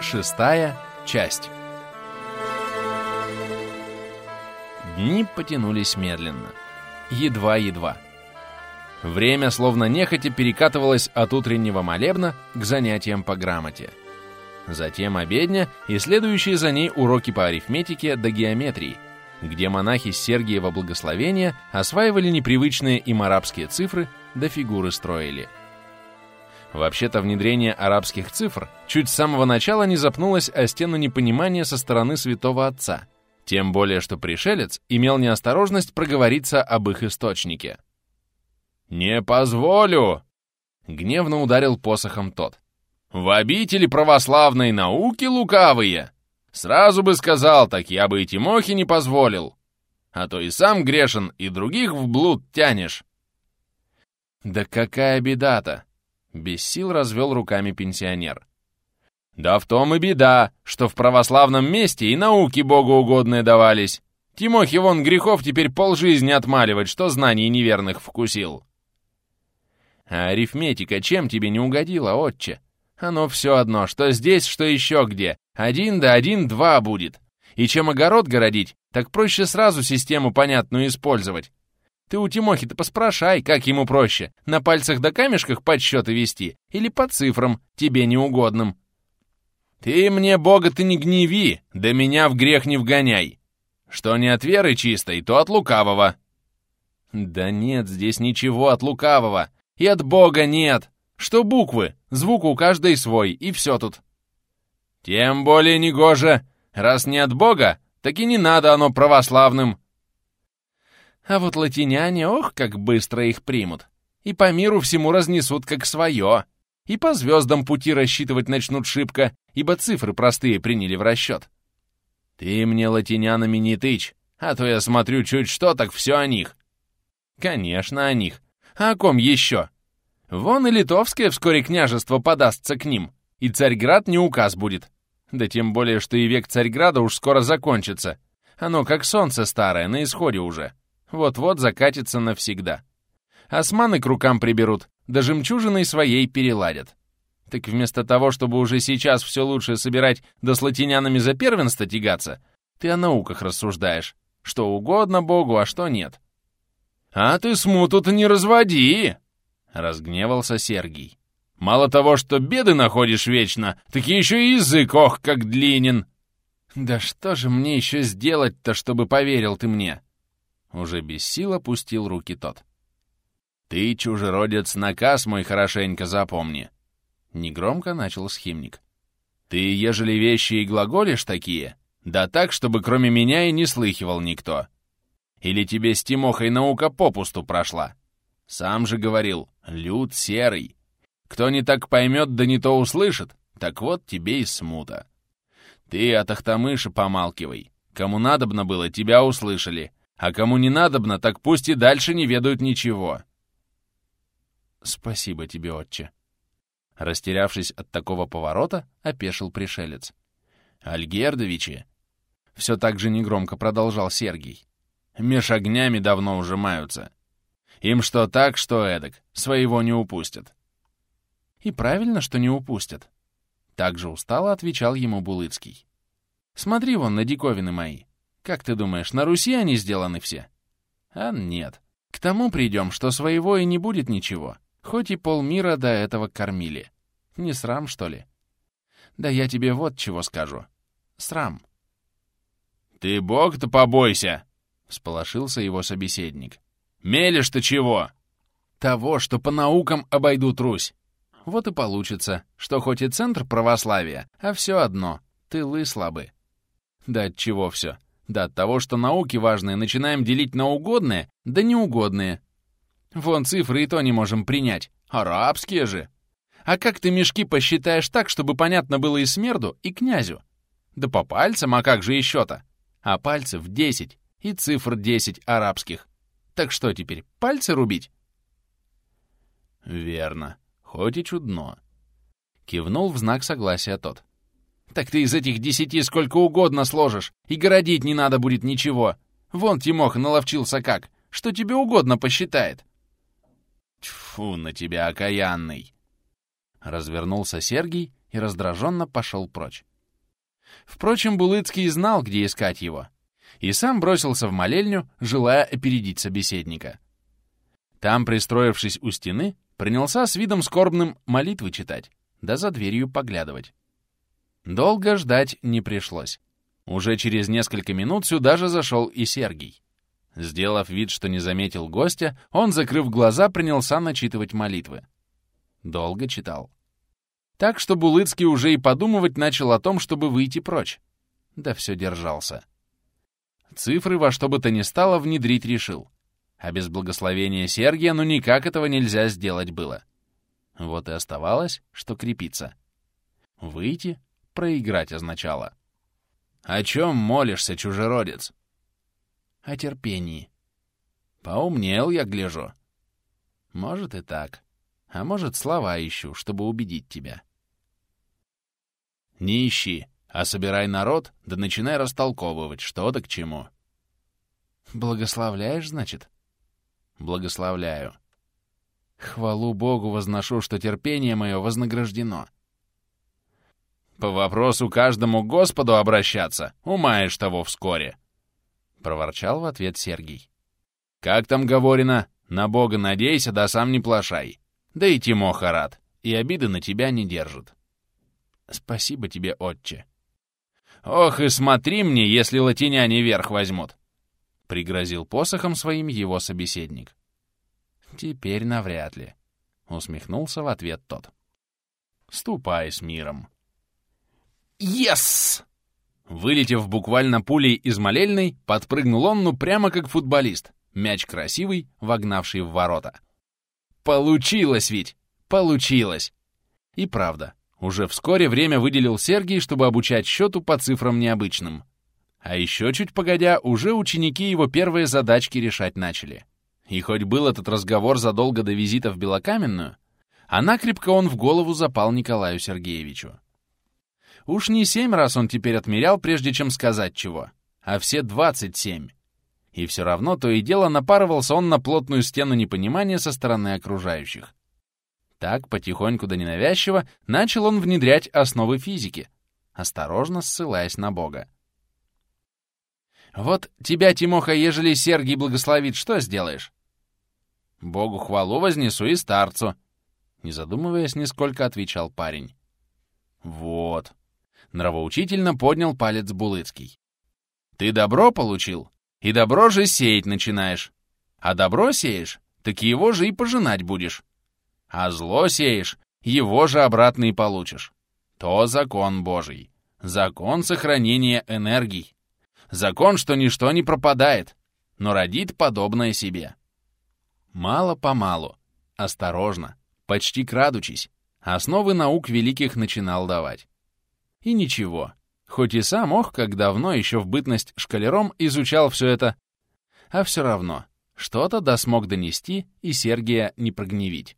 Шестая часть. Дни потянулись медленно. Едва-едва. Время словно нехотя перекатывалось от утреннего молебна к занятиям по грамоте. Затем обедня и следующие за ней уроки по арифметике до геометрии, где монахи Сергиева благословения осваивали непривычные им арабские цифры да фигуры строили. Вообще-то внедрение арабских цифр чуть с самого начала не запнулось о стену непонимания со стороны святого отца, тем более что пришелец имел неосторожность проговориться об их источнике. «Не позволю!» — гневно ударил посохом тот. «В обители православной науки лукавые! Сразу бы сказал, так я бы и Тимохе не позволил. А то и сам грешен, и других в блуд тянешь». «Да какая беда-то!» Без сил развел руками пенсионер. «Да в том и беда, что в православном месте и науки богоугодные давались. Тимохе вон грехов теперь полжизни отмаливать, что знаний неверных вкусил». «А арифметика чем тебе не угодила, отче? Оно все одно, что здесь, что еще где. Один да один два будет. И чем огород городить, так проще сразу систему понятную использовать. Ты у Тимохи-то поспрашай, как ему проще, на пальцах да камешках подсчеты вести или по цифрам, тебе неугодным. Ты мне, Бога, ты не гневи, да меня в грех не вгоняй. Что не от веры чистой, то от лукавого. Да нет здесь ничего от лукавого, и от Бога нет. Что буквы, звук у каждой свой, и все тут. Тем более негоже. Раз не от Бога, так и не надо оно православным. А вот латиняне, ох, как быстро их примут. И по миру всему разнесут как свое. И по звездам пути рассчитывать начнут шибко, ибо цифры простые приняли в расчет. Ты мне латинянами не тычь, а то я смотрю чуть что, так все о них. Конечно, о них. А о ком еще? Вон и литовское вскоре княжество подастся к ним, и Царьград не указ будет. Да тем более, что и век Царьграда уж скоро закончится. Оно как солнце старое, на исходе уже. Вот-вот закатится навсегда. Османы к рукам приберут, да жемчужиной своей переладят. Так вместо того, чтобы уже сейчас все лучшее собирать, да с латинянами за первенство тягаться, ты о науках рассуждаешь. Что угодно Богу, а что нет. «А ты смуту-то не разводи!» — разгневался Сергий. «Мало того, что беды находишь вечно, так еще и язык, ох, как длинен!» «Да что же мне еще сделать-то, чтобы поверил ты мне?» Уже без сил опустил руки тот. «Ты, чужеродец, наказ мой хорошенько запомни!» Негромко начал схимник. «Ты, ежели вещи и глаголишь такие, да так, чтобы кроме меня и не слыхивал никто. Или тебе с Тимохой наука попусту прошла? Сам же говорил, люд серый. Кто не так поймет, да не то услышит, так вот тебе и смута. Ты от Ахтамыша помалкивай. Кому надобно было, тебя услышали, а кому не надобно, так пусть и дальше не ведают ничего. Спасибо тебе, отче. Растерявшись от такого поворота, опешил пришелец. Альгердовичи, все так же негромко продолжал Сергий, меж огнями давно уже маются. Им что так, что эдак, своего не упустят. И правильно, что не упустят. Так же устало отвечал ему Булыцкий. Смотри вон на диковины мои. Как ты думаешь, на Руси они сделаны все? А нет. К тому придем, что своего и не будет ничего. Хоть и полмира до этого кормили. Не срам, что ли? Да я тебе вот чего скажу. Срам. «Ты бог-то побойся!» — всполошился его собеседник. «Мелешь-то чего?» «Того, что по наукам обойдут Русь. Вот и получится, что хоть и центр православия, а все одно, тылы слабы. Да от чего все? Да от того, что науки важные начинаем делить на угодные, да неугодные. Вон цифры и то не можем принять. Арабские же. А как ты мешки посчитаешь так, чтобы понятно было и смерду, и князю? Да по пальцам, а как же еще-то? А пальцев десять, и цифр десять арабских. Так что теперь, пальцы рубить? Верно, хоть и чудно. Кивнул в знак согласия тот. Так ты из этих десяти сколько угодно сложишь, и городить не надо будет ничего. Вон Тимоха наловчился как, что тебе угодно посчитает. Тьфу на тебя, окаянный! Развернулся Сергий и раздраженно пошел прочь. Впрочем, Булыцкий знал, где искать его, и сам бросился в молельню, желая опередить собеседника. Там, пристроившись у стены, принялся с видом скорбным молитвы читать, да за дверью поглядывать. Долго ждать не пришлось. Уже через несколько минут сюда же зашел и Сергий. Сделав вид, что не заметил гостя, он, закрыв глаза, принялся начитывать молитвы. Долго читал. Так что Булыцкий уже и подумывать начал о том, чтобы выйти прочь. Да все держался. Цифры во что бы то ни стало внедрить решил. А без благословения Сергия ну никак этого нельзя сделать было. Вот и оставалось, что крепиться. Выйти, проиграть означало. «О чем молишься, чужеродец?» «О терпении». «Поумнел я, гляжу». «Может и так. А может, слова ищу, чтобы убедить тебя». «Не ищи, а собирай народ, да начинай растолковывать, что да к чему». «Благословляешь, значит?» «Благословляю». «Хвалу Богу возношу, что терпение мое вознаграждено». По вопросу каждому Господу обращаться, умаешь того вскоре. Проворчал в ответ Сергий. Как там говорено, на Бога надейся, да сам не плашай. Да и Тимоха рад, и обиды на тебя не держит. Спасибо тебе, отче. Ох, и смотри мне, если латиняне верх возьмут. Пригрозил посохом своим его собеседник. Теперь навряд ли. Усмехнулся в ответ тот. Ступай с миром. «Ес!» Вылетев буквально пулей из молельной, подпрыгнул он, ну прямо как футболист. Мяч красивый, вогнавший в ворота. Получилось ведь! Получилось! И правда, уже вскоре время выделил Сергий, чтобы обучать счету по цифрам необычным. А еще чуть погодя, уже ученики его первые задачки решать начали. И хоть был этот разговор задолго до визита в Белокаменную, а накрепко он в голову запал Николаю Сергеевичу. Уж не семь раз он теперь отмерял, прежде чем сказать чего, а все двадцать семь. И все равно то и дело напарывался он на плотную стену непонимания со стороны окружающих. Так, потихоньку да ненавязчиво, начал он внедрять основы физики, осторожно ссылаясь на Бога. «Вот тебя, Тимоха, ежели Сергий благословит, что сделаешь?» «Богу хвалу вознесу и старцу», — не задумываясь нисколько, отвечал парень. «Вот», Нравоучительно поднял палец Булыцкий. Ты добро получил, и добро же сеять начинаешь. А добро сеешь, так его же и пожинать будешь. А зло сеешь, его же обратно и получишь. То закон Божий. Закон сохранения энергий. Закон, что ничто не пропадает, но родит подобное себе. Мало-помалу, осторожно, почти крадучись, основы наук великих начинал давать. И ничего. Хоть и сам, ох, как давно, еще в бытность шкалером, изучал все это. А все равно, что-то да смог донести и Сергия не прогневить.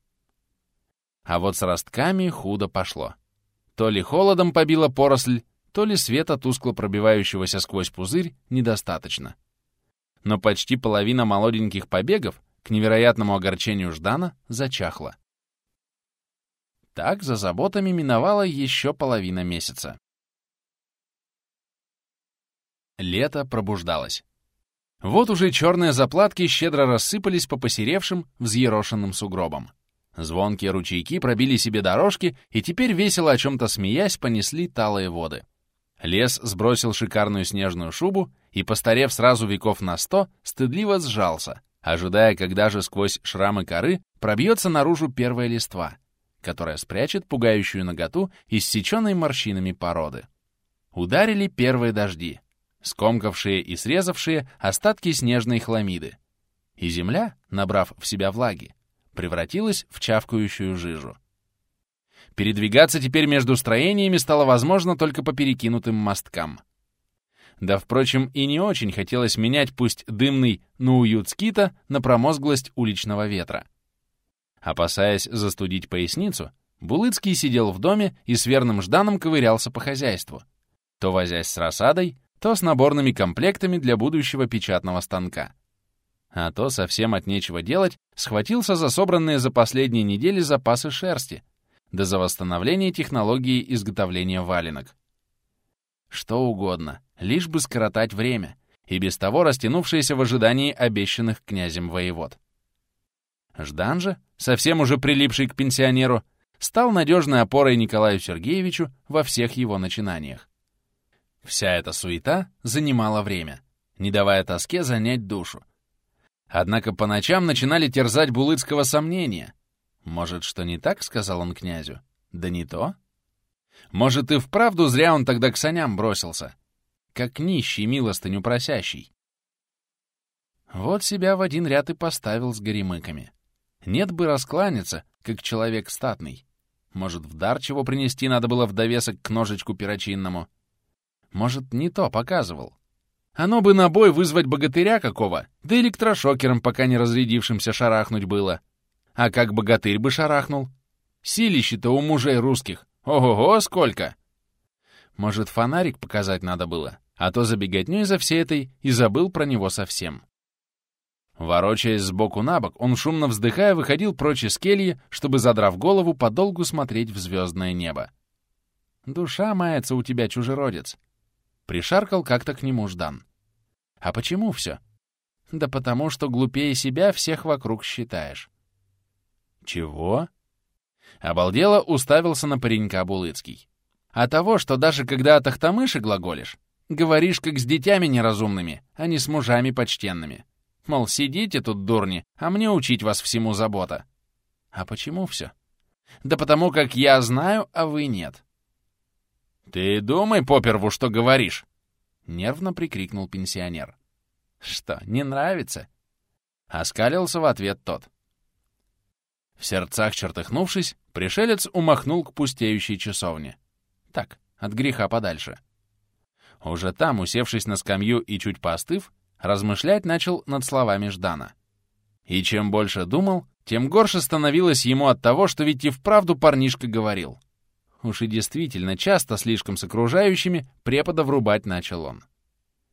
А вот с ростками худо пошло. То ли холодом побила поросль, то ли света тускло пробивающегося сквозь пузырь недостаточно. Но почти половина молоденьких побегов, к невероятному огорчению Ждана, зачахла. Так за заботами миновала еще половина месяца. Лето пробуждалось. Вот уже черные заплатки щедро рассыпались по посеревшим, взъерошенным сугробам. Звонкие ручейки пробили себе дорожки и теперь, весело о чем-то смеясь, понесли талые воды. Лес сбросил шикарную снежную шубу и, постарев сразу веков на сто, стыдливо сжался, ожидая, когда же сквозь шрамы коры пробьется наружу первая листва, которая спрячет пугающую наготу иссеченной морщинами породы. Ударили первые дожди, скомкавшие и срезавшие остатки снежной хламиды. И земля, набрав в себя влаги, превратилась в чавкающую жижу. Передвигаться теперь между строениями стало возможно только по перекинутым мосткам. Да, впрочем, и не очень хотелось менять пусть дымный, но уют скита на промозглость уличного ветра. Опасаясь застудить поясницу, Булыцкий сидел в доме и с верным Жданом ковырялся по хозяйству, то возясь с рассадой, то с наборными комплектами для будущего печатного станка. А то совсем от нечего делать схватился за собранные за последние недели запасы шерсти, да за восстановление технологии изготовления валенок. Что угодно, лишь бы скоротать время, и без того растянувшееся в ожидании обещанных князем воевод. Ждан же, совсем уже прилипший к пенсионеру, стал надежной опорой Николаю Сергеевичу во всех его начинаниях. Вся эта суета занимала время, не давая тоске занять душу. Однако по ночам начинали терзать Булыцкого сомнения. «Может, что не так?» — сказал он князю. «Да не то?» «Может, и вправду зря он тогда к саням бросился, как нищий, милостыню просящий». Вот себя в один ряд и поставил с горемыками. Нет бы раскланяться, как человек статный. Может, в дар чего принести надо было в довесок к ножечку перочинному. Может, не то показывал. Оно бы на бой вызвать богатыря какого, да электрошокером пока не разрядившимся шарахнуть было. А как богатырь бы шарахнул? Силище-то у мужей русских. Ого-го, сколько! Может, фонарик показать надо было, а то забеготнёй за всей этой и забыл про него совсем. Ворочаясь сбоку на бок, он, шумно вздыхая, выходил прочь из кельи, чтобы, задрав голову, подолгу смотреть в звездное небо. «Душа мается у тебя, чужеродец!» Пришаркал как-то к нему Ждан. «А почему все?» «Да потому что глупее себя всех вокруг считаешь». «Чего?» Обалдело уставился на паренька Булыцкий. «А того, что даже когда о Тахтамыше глаголишь, говоришь как с детьми неразумными, а не с мужами почтенными». Мол, сидите тут, дурни, а мне учить вас всему забота. А почему все? Да потому как я знаю, а вы нет. Ты думай, поперву, что говоришь. Нервно прикрикнул пенсионер. Что, не нравится? Оскалился в ответ тот. В сердцах чертыхнувшись, пришелец умахнул к пустеющей часовне. Так, от греха подальше. Уже там, усевшись на скамью и чуть поостыв, размышлять начал над словами Ждана. И чем больше думал, тем горше становилось ему от того, что ведь и вправду парнишка говорил. Уж и действительно, часто слишком с окружающими препода врубать начал он.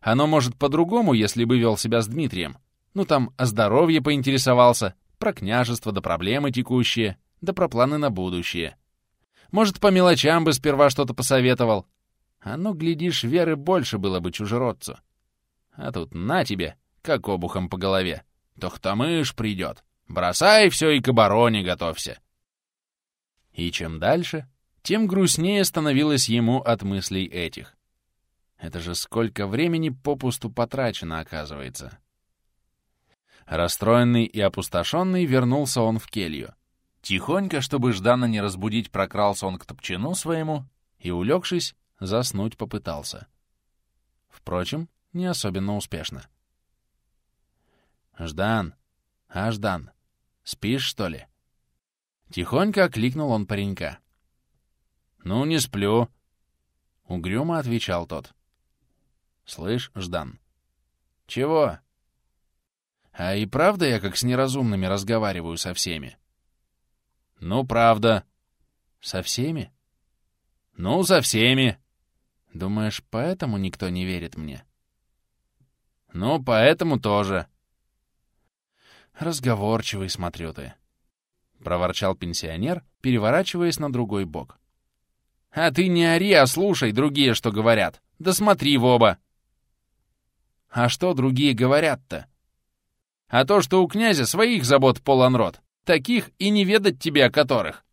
Оно может по-другому, если бы вел себя с Дмитрием. Ну там о здоровье поинтересовался, про княжество да проблемы текущие, да про планы на будущее. Может, по мелочам бы сперва что-то посоветовал. А ну, глядишь, веры больше было бы чужеродцу. А тут на тебе, как обухом по голове. Тохтамыш придет. Бросай все и к обороне готовься. И чем дальше, тем грустнее становилось ему от мыслей этих. Это же сколько времени попусту потрачено, оказывается. Расстроенный и опустошенный вернулся он в келью. Тихонько, чтобы Ждана не разбудить, прокрался он к топчину своему и, улегшись, заснуть попытался. Впрочем, не особенно успешно. «Ждан! А, Ждан! Спишь, что ли?» Тихонько окликнул он паренька. «Ну, не сплю», — угрюмо отвечал тот. «Слышь, Ждан». «Чего?» «А и правда я как с неразумными разговариваю со всеми?» «Ну, правда». «Со всеми?» «Ну, со всеми». «Думаешь, поэтому никто не верит мне?» Ну, поэтому тоже. Разговорчивый, смотрю ты. Проворчал пенсионер, переворачиваясь на другой бок. А ты не ори, а слушай другие, что говорят. Да смотри в оба. А что другие говорят-то? А то, что у князя своих забот полон рот, таких и не ведать тебе о которых.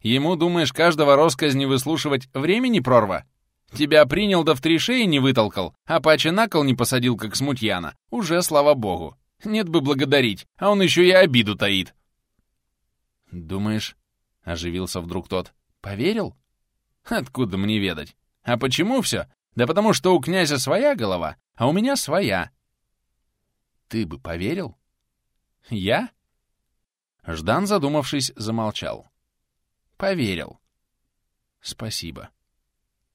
Ему, думаешь, каждого росказни выслушивать времени прорва? Тебя принял да в три шеи не вытолкал, а паче на кол не посадил, как смутьяна. Уже, слава богу. Нет бы благодарить, а он еще и обиду таит. «Думаешь?» — оживился вдруг тот. «Поверил?» «Откуда мне ведать? А почему все? Да потому что у князя своя голова, а у меня своя». «Ты бы поверил?» «Я?» Ждан, задумавшись, замолчал. «Поверил». «Спасибо»,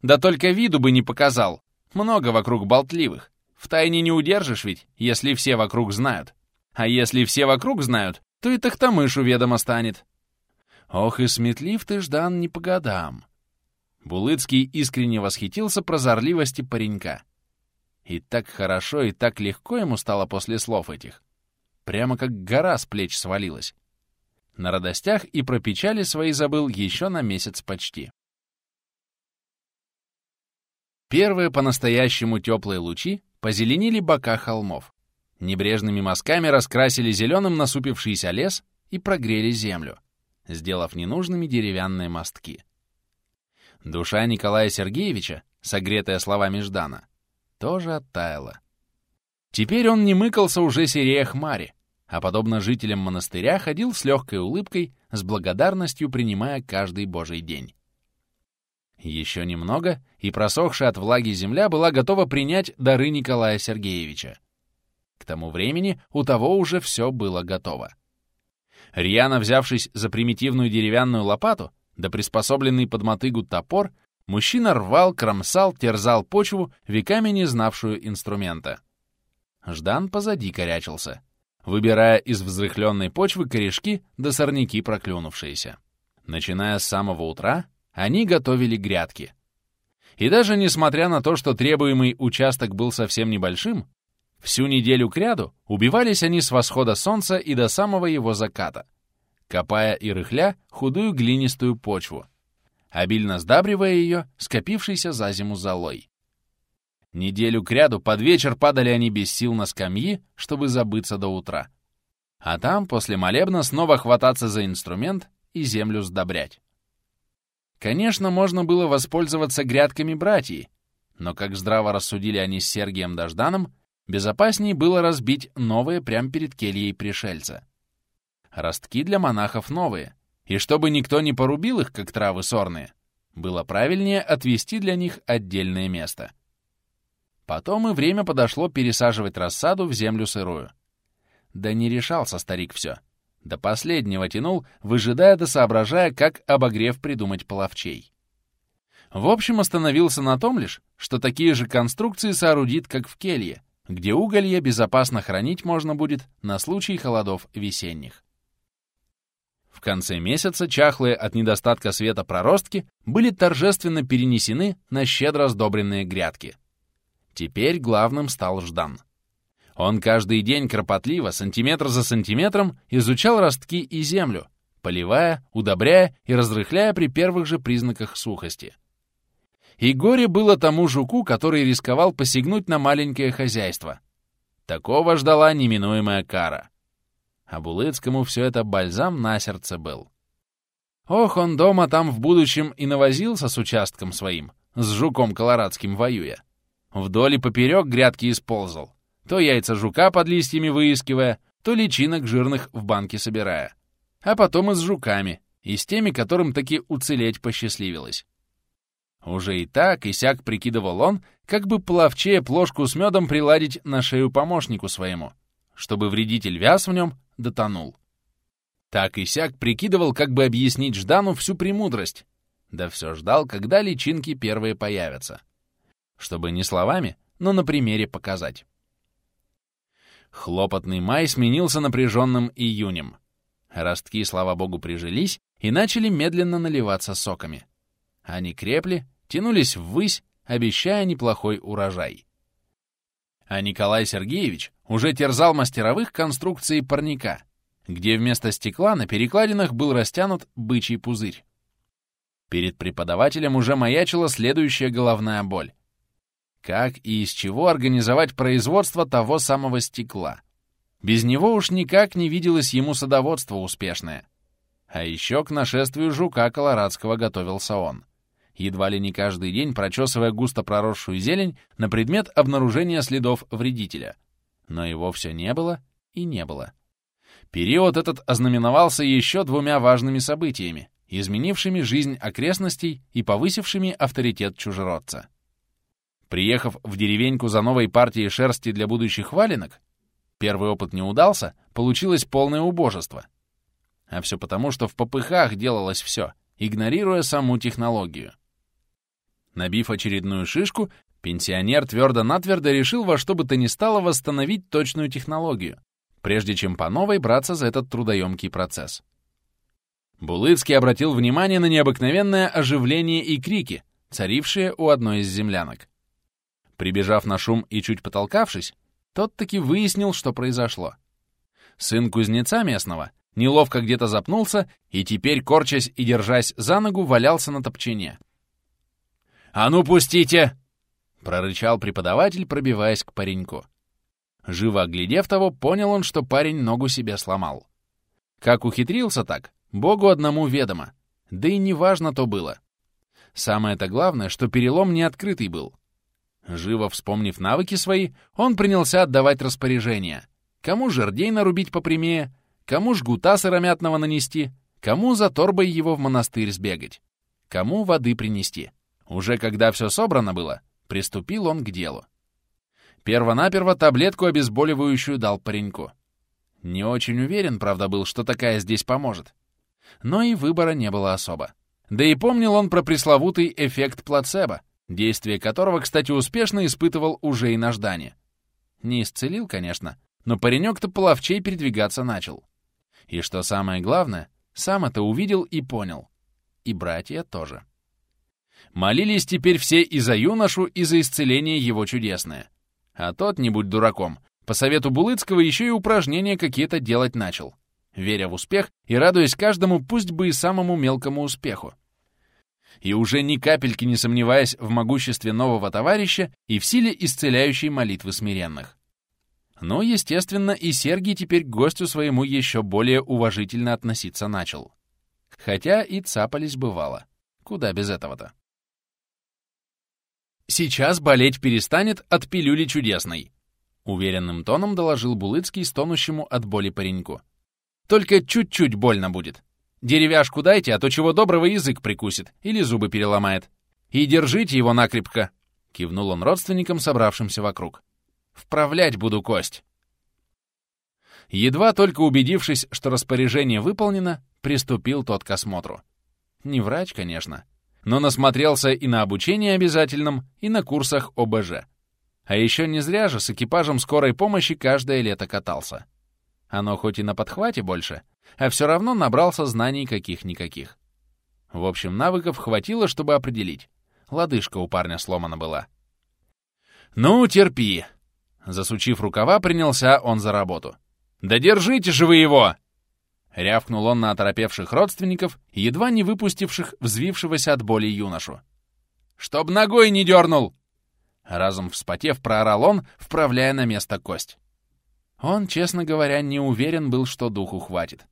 да только виду бы не показал. Много вокруг болтливых. В тайне не удержишь ведь, если все вокруг знают. А если все вокруг знают, то и Тахтамышу ведомо станет. Ох и сметлив ты, Ждан, не по годам. Булыцкий искренне восхитился прозорливости паренька. И так хорошо и так легко ему стало после слов этих. Прямо как гора с плеч свалилась. На радостях и про печали свои забыл еще на месяц почти. Первые по-настоящему теплые лучи позеленили бока холмов. Небрежными мазками раскрасили зеленым насупившийся лес и прогрели землю, сделав ненужными деревянные мостки. Душа Николая Сергеевича, согретая словами Ждана, тоже оттаяла. Теперь он не мыкался уже серее хмари, а, подобно жителям монастыря, ходил с легкой улыбкой, с благодарностью принимая каждый божий день. Еще немного, и просохшая от влаги земля была готова принять дары Николая Сергеевича. К тому времени у того уже все было готово. Рьяно взявшись за примитивную деревянную лопату, да приспособленный под мотыгу топор, мужчина рвал, кромсал, терзал почву, веками не знавшую инструмента. Ждан позади корячился, выбирая из взрыхленной почвы корешки да сорняки проклюнувшиеся. Начиная с самого утра, они готовили грядки. И даже несмотря на то, что требуемый участок был совсем небольшим, всю неделю кряду убивались они с восхода солнца и до самого его заката, копая и рыхля худую глинистую почву, обильно сдабривая ее скопившейся за зиму золой. Неделю кряду под вечер падали они без сил на скамьи, чтобы забыться до утра. А там, после молебна, снова хвататься за инструмент и землю сдобрять. Конечно, можно было воспользоваться грядками братьев, но, как здраво рассудили они с Сергием Дожданом, безопаснее было разбить новые прямо перед кельей пришельца. Ростки для монахов новые, и чтобы никто не порубил их, как травы сорные, было правильнее отвести для них отдельное место. Потом и время подошло пересаживать рассаду в землю сырую. Да не решался старик все — до последнего тянул, выжидая да соображая, как обогрев придумать половчей. В общем, остановился на том лишь, что такие же конструкции соорудит, как в келье, где уголье безопасно хранить можно будет на случай холодов весенних. В конце месяца чахлые от недостатка света проростки были торжественно перенесены на щедро сдобренные грядки. Теперь главным стал Ждан. Он каждый день кропотливо, сантиметр за сантиметром, изучал ростки и землю, поливая, удобряя и разрыхляя при первых же признаках сухости. И горе было тому жуку, который рисковал посягнуть на маленькое хозяйство. Такого ждала неминуемая кара. А Булыцкому все это бальзам на сердце был. Ох, он дома там в будущем и навозился с участком своим, с жуком колорадским воюя. Вдоль и поперек грядки исползал, то яйца жука под листьями выискивая, то личинок жирных в банке собирая. А потом и с жуками, и с теми, которым таки уцелеть посчастливилось. Уже и так, и сяк прикидывал он, как бы плавчее плошку с медом приладить на шею помощнику своему, чтобы вредитель вяз в нем дотонул. Так и сяк прикидывал, как бы объяснить Ждану всю премудрость, да все ждал, когда личинки первые появятся. Чтобы не словами, но на примере показать. Хлопотный май сменился напряженным июнем. Ростки, слава богу, прижились и начали медленно наливаться соками. Они крепли, тянулись ввысь, обещая неплохой урожай. А Николай Сергеевич уже терзал мастеровых конструкции парника, где вместо стекла на перекладинах был растянут бычий пузырь. Перед преподавателем уже маячила следующая головная боль. Как и из чего организовать производство того самого стекла? Без него уж никак не виделось ему садоводство успешное. А еще к нашествию жука колорадского готовился он. Едва ли не каждый день прочесывая густо проросшую зелень на предмет обнаружения следов вредителя. Но его все не было и не было. Период этот ознаменовался еще двумя важными событиями, изменившими жизнь окрестностей и повысившими авторитет чужеродца. Приехав в деревеньку за новой партией шерсти для будущих валенок, первый опыт не удался, получилось полное убожество. А все потому, что в попыхах делалось все, игнорируя саму технологию. Набив очередную шишку, пенсионер твердо-натвердо решил во что бы то ни стало восстановить точную технологию, прежде чем по новой браться за этот трудоемкий процесс. Булыцкий обратил внимание на необыкновенное оживление и крики, царившие у одной из землянок. Прибежав на шум и чуть потолкавшись, тот таки выяснил, что произошло. Сын кузнеца местного неловко где-то запнулся и теперь, корчась и держась за ногу, валялся на топчине. «А ну, пустите!» — прорычал преподаватель, пробиваясь к пареньку. Живо оглядев того, понял он, что парень ногу себе сломал. Как ухитрился так, богу одному ведомо. Да и неважно то было. Самое-то главное, что перелом не открытый был. Живо вспомнив навыки свои, он принялся отдавать распоряжения. Кому жердей нарубить попрямее, кому жгута сыромятного нанести, кому за торбой его в монастырь сбегать, кому воды принести. Уже когда все собрано было, приступил он к делу. Первонаперво таблетку обезболивающую дал пареньку. Не очень уверен, правда, был, что такая здесь поможет. Но и выбора не было особо. Да и помнил он про пресловутый эффект плацебо, действие которого, кстати, успешно испытывал уже и на Ждане. Не исцелил, конечно, но паренек-то половчей передвигаться начал. И что самое главное, сам это увидел и понял. И братья тоже. Молились теперь все и за юношу, и за исцеление его чудесное. А тот, не будь дураком, по совету Булыцкого еще и упражнения какие-то делать начал, веря в успех и радуясь каждому, пусть бы и самому мелкому успеху. И уже ни капельки не сомневаясь в могуществе нового товарища и в силе исцеляющей молитвы смиренных. Но, естественно, и Сергий теперь к гостю своему еще более уважительно относиться начал. Хотя и цапались бывало. Куда без этого-то? «Сейчас болеть перестанет от пилюли чудесной», — уверенным тоном доложил Булыцкий стонущему от боли пареньку. «Только чуть-чуть больно будет. Деревяшку дайте, а то чего доброго язык прикусит или зубы переломает. И держите его накрепко», — кивнул он родственникам, собравшимся вокруг. «Вправлять буду кость». Едва только убедившись, что распоряжение выполнено, приступил тот к осмотру. Не врач, конечно, но насмотрелся и на обучении обязательном, и на курсах ОБЖ. А еще не зря же с экипажем скорой помощи каждое лето катался. Оно хоть и на подхвате больше, а все равно набрался знаний каких-никаких. В общем, навыков хватило, чтобы определить. Лодыжка у парня сломана была. «Ну, терпи!» Засучив рукава, принялся он за работу. «Да держите же вы его!» Рявкнул он на оторопевших родственников, едва не выпустивших взвившегося от боли юношу. «Чтоб ногой не дернул!» Разом вспотев, проорал он, вправляя на место кость. Он, честно говоря, не уверен был, что духу хватит.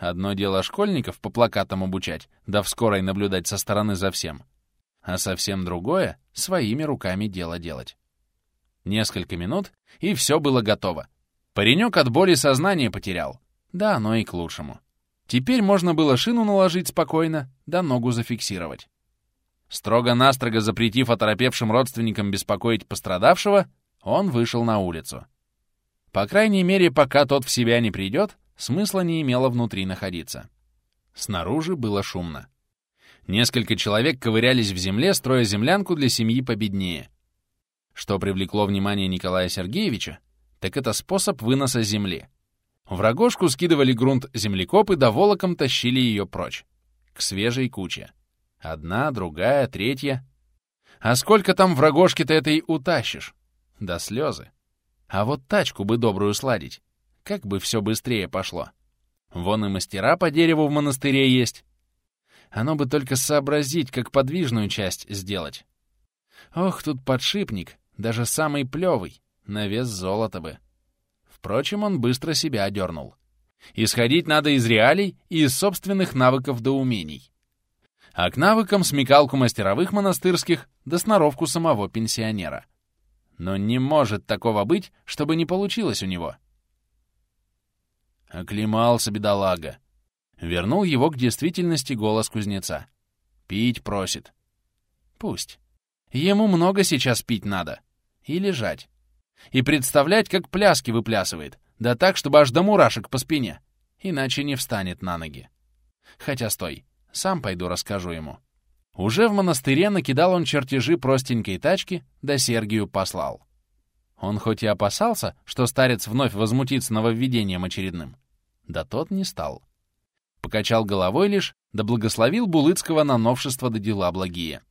Одно дело школьников по плакатам обучать, да в скорой наблюдать со стороны за всем. А совсем другое — своими руками дело делать. Несколько минут, и все было готово. Паренек от боли сознание потерял, да, оно и к лучшему. Теперь можно было шину наложить спокойно, да ногу зафиксировать. Строго-настрого запретив оторопевшим родственникам беспокоить пострадавшего, он вышел на улицу. По крайней мере, пока тот в себя не придет, смысла не имело внутри находиться. Снаружи было шумно. Несколько человек ковырялись в земле, строя землянку для семьи победнее. Что привлекло внимание Николая Сергеевича, так это способ выноса земли — в рогожку скидывали грунт землекопы, да волоком тащили ее прочь. К свежей куче. Одна, другая, третья. А сколько там в рогожке-то этой утащишь? Да слезы. А вот тачку бы добрую сладить. Как бы все быстрее пошло. Вон и мастера по дереву в монастыре есть. Оно бы только сообразить, как подвижную часть сделать. Ох, тут подшипник, даже самый плевый, на вес золота бы. Впрочем, он быстро себя одернул. Исходить надо из реалий и из собственных навыков да умений. А к навыкам смекалку мастеровых монастырских да сноровку самого пенсионера. Но не может такого быть, чтобы не получилось у него. Оклемался бедолага. Вернул его к действительности голос кузнеца. Пить просит. Пусть. Ему много сейчас пить надо. И лежать и представлять, как пляски выплясывает, да так, чтобы аж до мурашек по спине, иначе не встанет на ноги. Хотя стой, сам пойду расскажу ему. Уже в монастыре накидал он чертежи простенькой тачки, да Сергию послал. Он хоть и опасался, что старец вновь возмутится нововведением очередным, да тот не стал. Покачал головой лишь, да благословил Булыцкого на новшества да дела благие.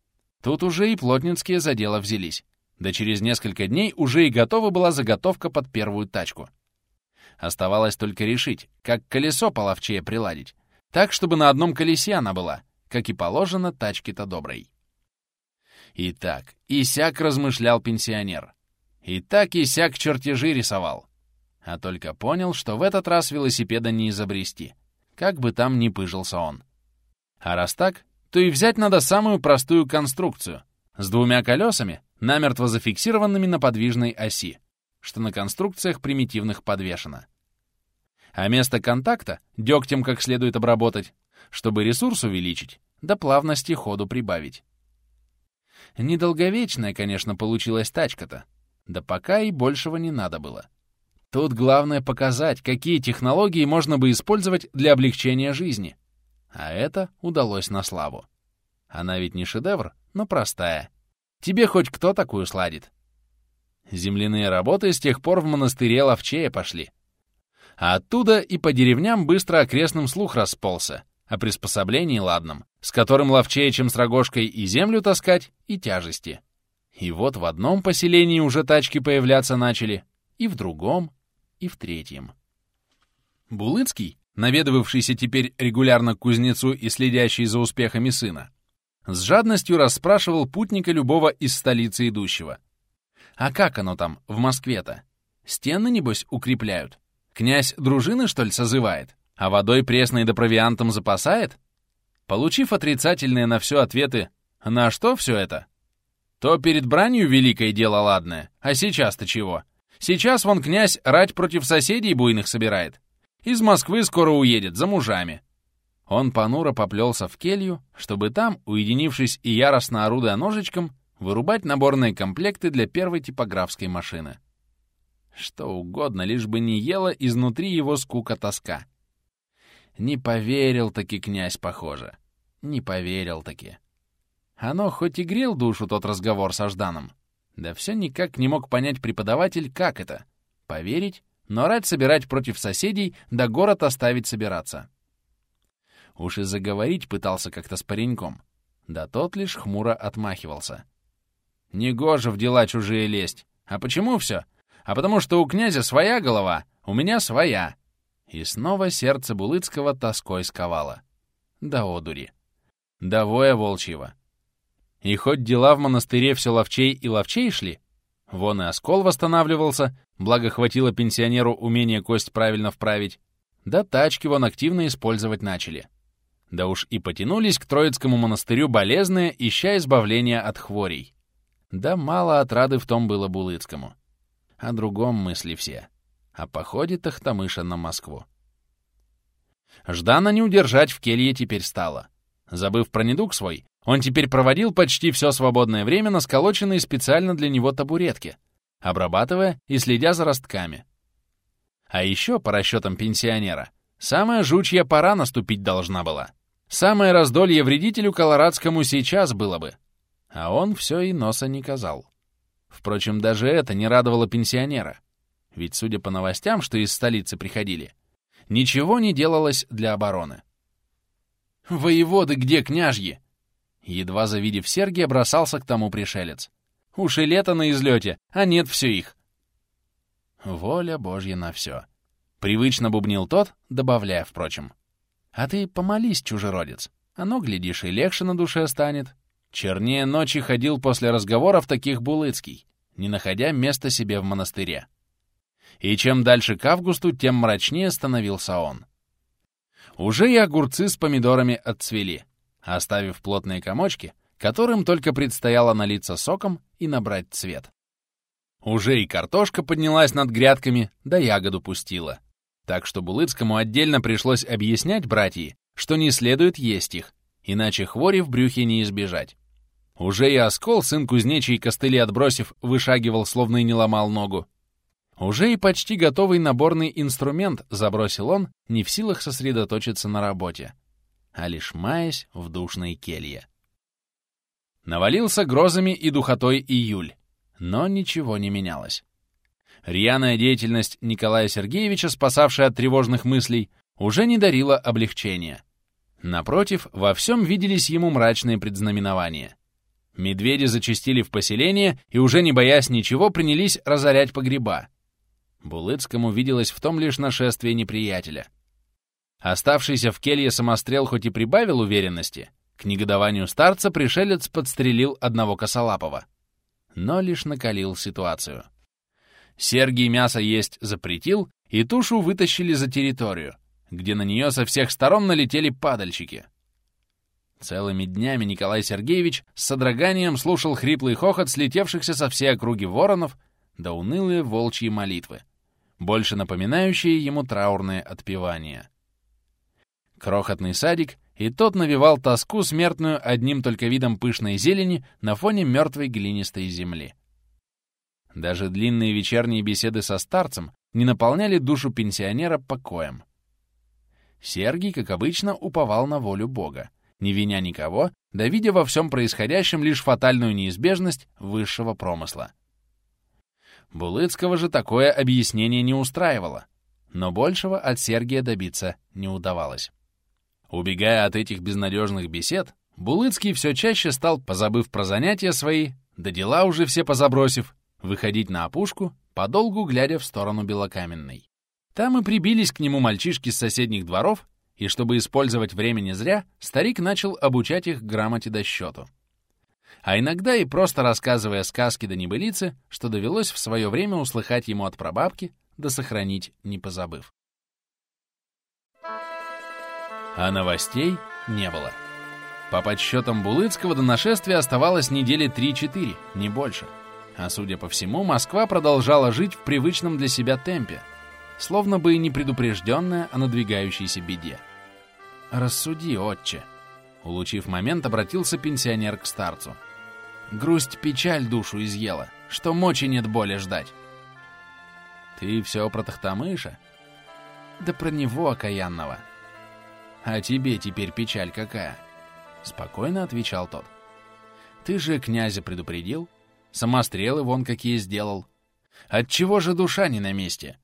Тут уже и плотницкие за дело взялись. Да через несколько дней уже и готова была заготовка под первую тачку. Оставалось только решить, как колесо половчее приладить, так, чтобы на одном колесе она была, как и положено тачке-то доброй. И так, и сяк размышлял пенсионер. И так, и сяк чертежи рисовал. А только понял, что в этот раз велосипеда не изобрести, как бы там ни пыжился он. А раз так, то и взять надо самую простую конструкцию, с двумя колесами, намертво зафиксированными на подвижной оси, что на конструкциях примитивных подвешено. А место контакта дегтем как следует обработать, чтобы ресурс увеличить, да плавности ходу прибавить. Недолговечная, конечно, получилась тачка-то, да пока и большего не надо было. Тут главное показать, какие технологии можно бы использовать для облегчения жизни. А это удалось на славу. Она ведь не шедевр, но простая. Тебе хоть кто такую сладит? Земляные работы с тех пор в монастыре Ловчея пошли. А оттуда и по деревням быстро окрестным слух расползся о приспособлении ладном, с которым ловчее, чем с рогожкой и землю таскать, и тяжести. И вот в одном поселении уже тачки появляться начали, и в другом, и в третьем. Булыцкий, наведывавшийся теперь регулярно к кузнецу и следящий за успехами сына, с жадностью расспрашивал путника любого из столицы идущего. А как оно там, в Москве-то? Стены, небось, укрепляют? Князь дружины, что ли, созывает? А водой пресной да провиантом запасает? Получив отрицательные на все ответы «На что все это?» То перед бранью великое дело ладное, а сейчас-то чего? Сейчас вон князь рать против соседей буйных собирает. Из Москвы скоро уедет, за мужами. Он понуро поплелся в келью, чтобы там, уединившись и яростно орудуя ножичком, вырубать наборные комплекты для первой типографской машины. Что угодно, лишь бы не ела изнутри его скука-тоска. Не поверил-таки князь, похоже. Не поверил-таки. Оно хоть и грел душу тот разговор со Жданом, да все никак не мог понять преподаватель, как это — поверить, но рать собирать против соседей, да город оставить собираться. Уж и заговорить пытался как-то с пареньком. Да тот лишь хмуро отмахивался. Негоже в дела чужие лезть. А почему все? А потому что у князя своя голова, у меня своя. И снова сердце Булыцкого тоской сковало. Да одури. Да воя волчьего. И хоть дела в монастыре все ловчей и ловчей шли, вон и оскол восстанавливался, благо хватило пенсионеру умения кость правильно вправить, да тачки вон активно использовать начали. Да уж и потянулись к Троицкому монастырю болезные, ища избавления от хворей. Да мало отрады в том было Булыцкому. О другом мысли все. О походе Тахтамыша на Москву. Ждана не удержать в келье теперь стало. Забыв про недуг свой, он теперь проводил почти все свободное время на сколоченной специально для него табуретке, обрабатывая и следя за ростками. А еще, по расчетам пенсионера, самая жучья пора наступить должна была — Самое раздолье вредителю колорадскому сейчас было бы. А он все и носа не казал. Впрочем, даже это не радовало пенсионера. Ведь, судя по новостям, что из столицы приходили, ничего не делалось для обороны. «Воеводы где, княжьи?» Едва завидев Сергия, бросался к тому пришелец. «Уж и лето на излете, а нет все их». «Воля Божья на все», — привычно бубнил тот, добавляя, впрочем. А ты помолись, чужеродец. Оно, глядишь, и легче на душе станет. Чернее ночи ходил после разговоров таких Булыцкий, не находя места себе в монастыре. И чем дальше к августу, тем мрачнее становился он. Уже и огурцы с помидорами отцвели, оставив плотные комочки, которым только предстояло налиться соком и набрать цвет. Уже и картошка поднялась над грядками, да ягоду пустила — так что Булыцкому отдельно пришлось объяснять братьи, что не следует есть их, иначе хвори в брюхе не избежать. Уже и оскол, сын кузнечий костыли отбросив, вышагивал, словно и не ломал ногу. Уже и почти готовый наборный инструмент забросил он, не в силах сосредоточиться на работе, а лишь маясь в душной келье. Навалился грозами и духотой июль, но ничего не менялось. Рьяная деятельность Николая Сергеевича, спасавшая от тревожных мыслей, уже не дарила облегчения. Напротив, во всем виделись ему мрачные предзнаменования. Медведи зачастили в поселение и, уже не боясь ничего, принялись разорять погреба. Булыцкому виделось в том лишь нашествие неприятеля. Оставшийся в келье самострел хоть и прибавил уверенности, К негодованию старца пришелец подстрелил одного косолапого, но лишь накалил ситуацию. Сергий мясо есть запретил, и тушу вытащили за территорию, где на нее со всех сторон налетели падальщики. Целыми днями Николай Сергеевич с содроганием слушал хриплый хохот слетевшихся со всей округи воронов да унылые волчьи молитвы, больше напоминающие ему траурные отпевания. Крохотный садик, и тот навевал тоску смертную одним только видом пышной зелени на фоне мертвой глинистой земли. Даже длинные вечерние беседы со старцем не наполняли душу пенсионера покоем. Сергий, как обычно, уповал на волю Бога, не виня никого, да видя во всем происходящем лишь фатальную неизбежность высшего промысла. Булыцкого же такое объяснение не устраивало, но большего от Сергия добиться не удавалось. Убегая от этих безнадежных бесед, Булыцкий все чаще стал, позабыв про занятия свои, да дела уже все позабросив, выходить на опушку, подолгу глядя в сторону Белокаменной. Там и прибились к нему мальчишки с соседних дворов, и чтобы использовать время не зря, старик начал обучать их грамоте до счету. А иногда и просто рассказывая сказки да небылицы, что довелось в свое время услыхать ему от прабабки, да сохранить не позабыв. А новостей не было. По подсчетам Булыцкого до нашествия оставалось недели 3-4, не больше — а судя по всему, Москва продолжала жить в привычном для себя темпе, словно бы и не предупрежденная о надвигающейся беде. «Рассуди, отче!» Улучив момент, обратился пенсионер к старцу. «Грусть печаль душу изъела, что мочи нет боли ждать». «Ты все про Тахтамыша?» «Да про него, окаянного». «А тебе теперь печаль какая?» Спокойно отвечал тот. «Ты же князя предупредил?» Самострелы вон какие сделал. Отчего же душа не на месте?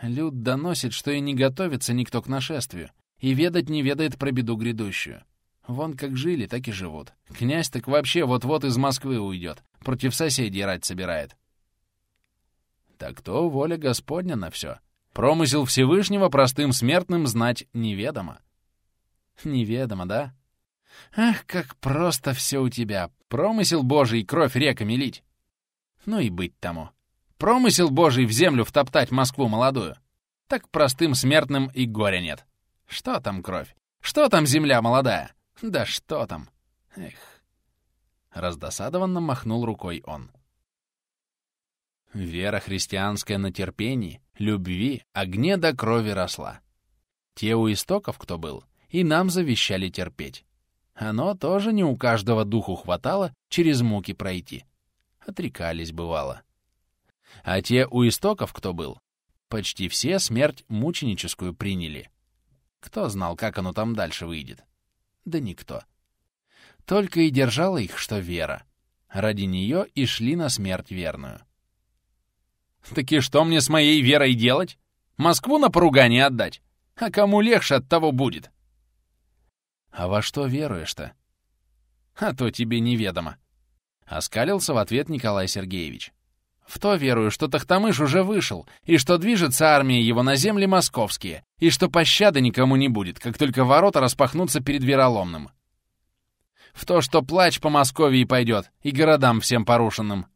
Люд доносит, что и не готовится никто к нашествию, и ведать не ведает про беду грядущую. Вон как жили, так и живут. Князь так вообще вот-вот из Москвы уйдет, против соседей рать собирает. Так то воля Господня на все. Промысел Всевышнего простым смертным знать неведомо. Неведомо, да? Ах, как просто все у тебя. Промысел Божий кровь реками лить. Ну и быть тому. Промысел Божий в землю втоптать Москву молодую. Так простым смертным и горя нет. Что там кровь? Что там земля молодая? Да что там? Эх. Раздосадованно махнул рукой он. Вера христианская на терпении, любви, огне до крови росла. Те у истоков, кто был, и нам завещали терпеть. Оно тоже не у каждого духу хватало через муки пройти. Отрекались, бывало. А те у истоков, кто был, почти все смерть мученическую приняли. Кто знал, как оно там дальше выйдет? Да никто. Только и держала их, что вера. Ради нее и шли на смерть верную. «Таки что мне с моей верой делать? Москву на поругание отдать? А кому легче от того будет?» «А во что веруешь-то?» «А то тебе неведомо», — оскалился в ответ Николай Сергеевич. «В то верую, что Тахтамыш уже вышел, и что движется армия его на земли московские, и что пощады никому не будет, как только ворота распахнутся перед вероломным. В то, что плач по Московии пойдет, и городам всем порушенным.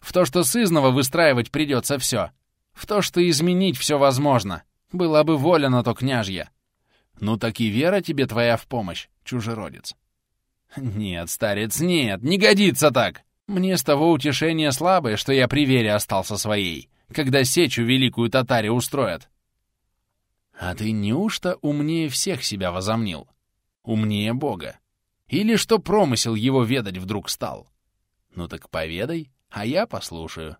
В то, что сызново выстраивать придется все. В то, что изменить все возможно. Была бы воля на то княжья. Ну так и вера тебе твоя в помощь, чужеродец. Нет, старец, нет, не годится так. Мне с того утешения слабое, что я при вере остался своей, когда сечу великую татаре устроят. А ты неужто умнее всех себя возомнил? Умнее Бога? Или что промысел его ведать вдруг стал? Ну так поведай, а я послушаю.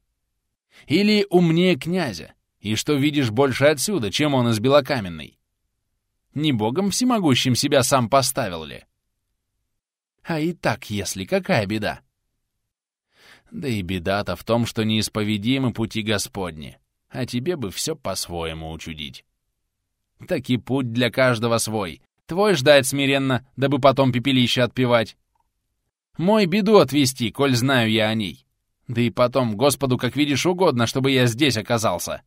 Или умнее князя, и что видишь больше отсюда, чем он из Белокаменной? Не богом всемогущим себя сам поставил ли? А и так, если какая беда? Да и беда-то в том, что неисповедимы пути Господни, а тебе бы все по-своему учудить. Так и путь для каждого свой. Твой ждать смиренно, дабы потом пепелище отпевать. Мой беду отвести, коль знаю я о ней. Да и потом, Господу, как видишь, угодно, чтобы я здесь оказался.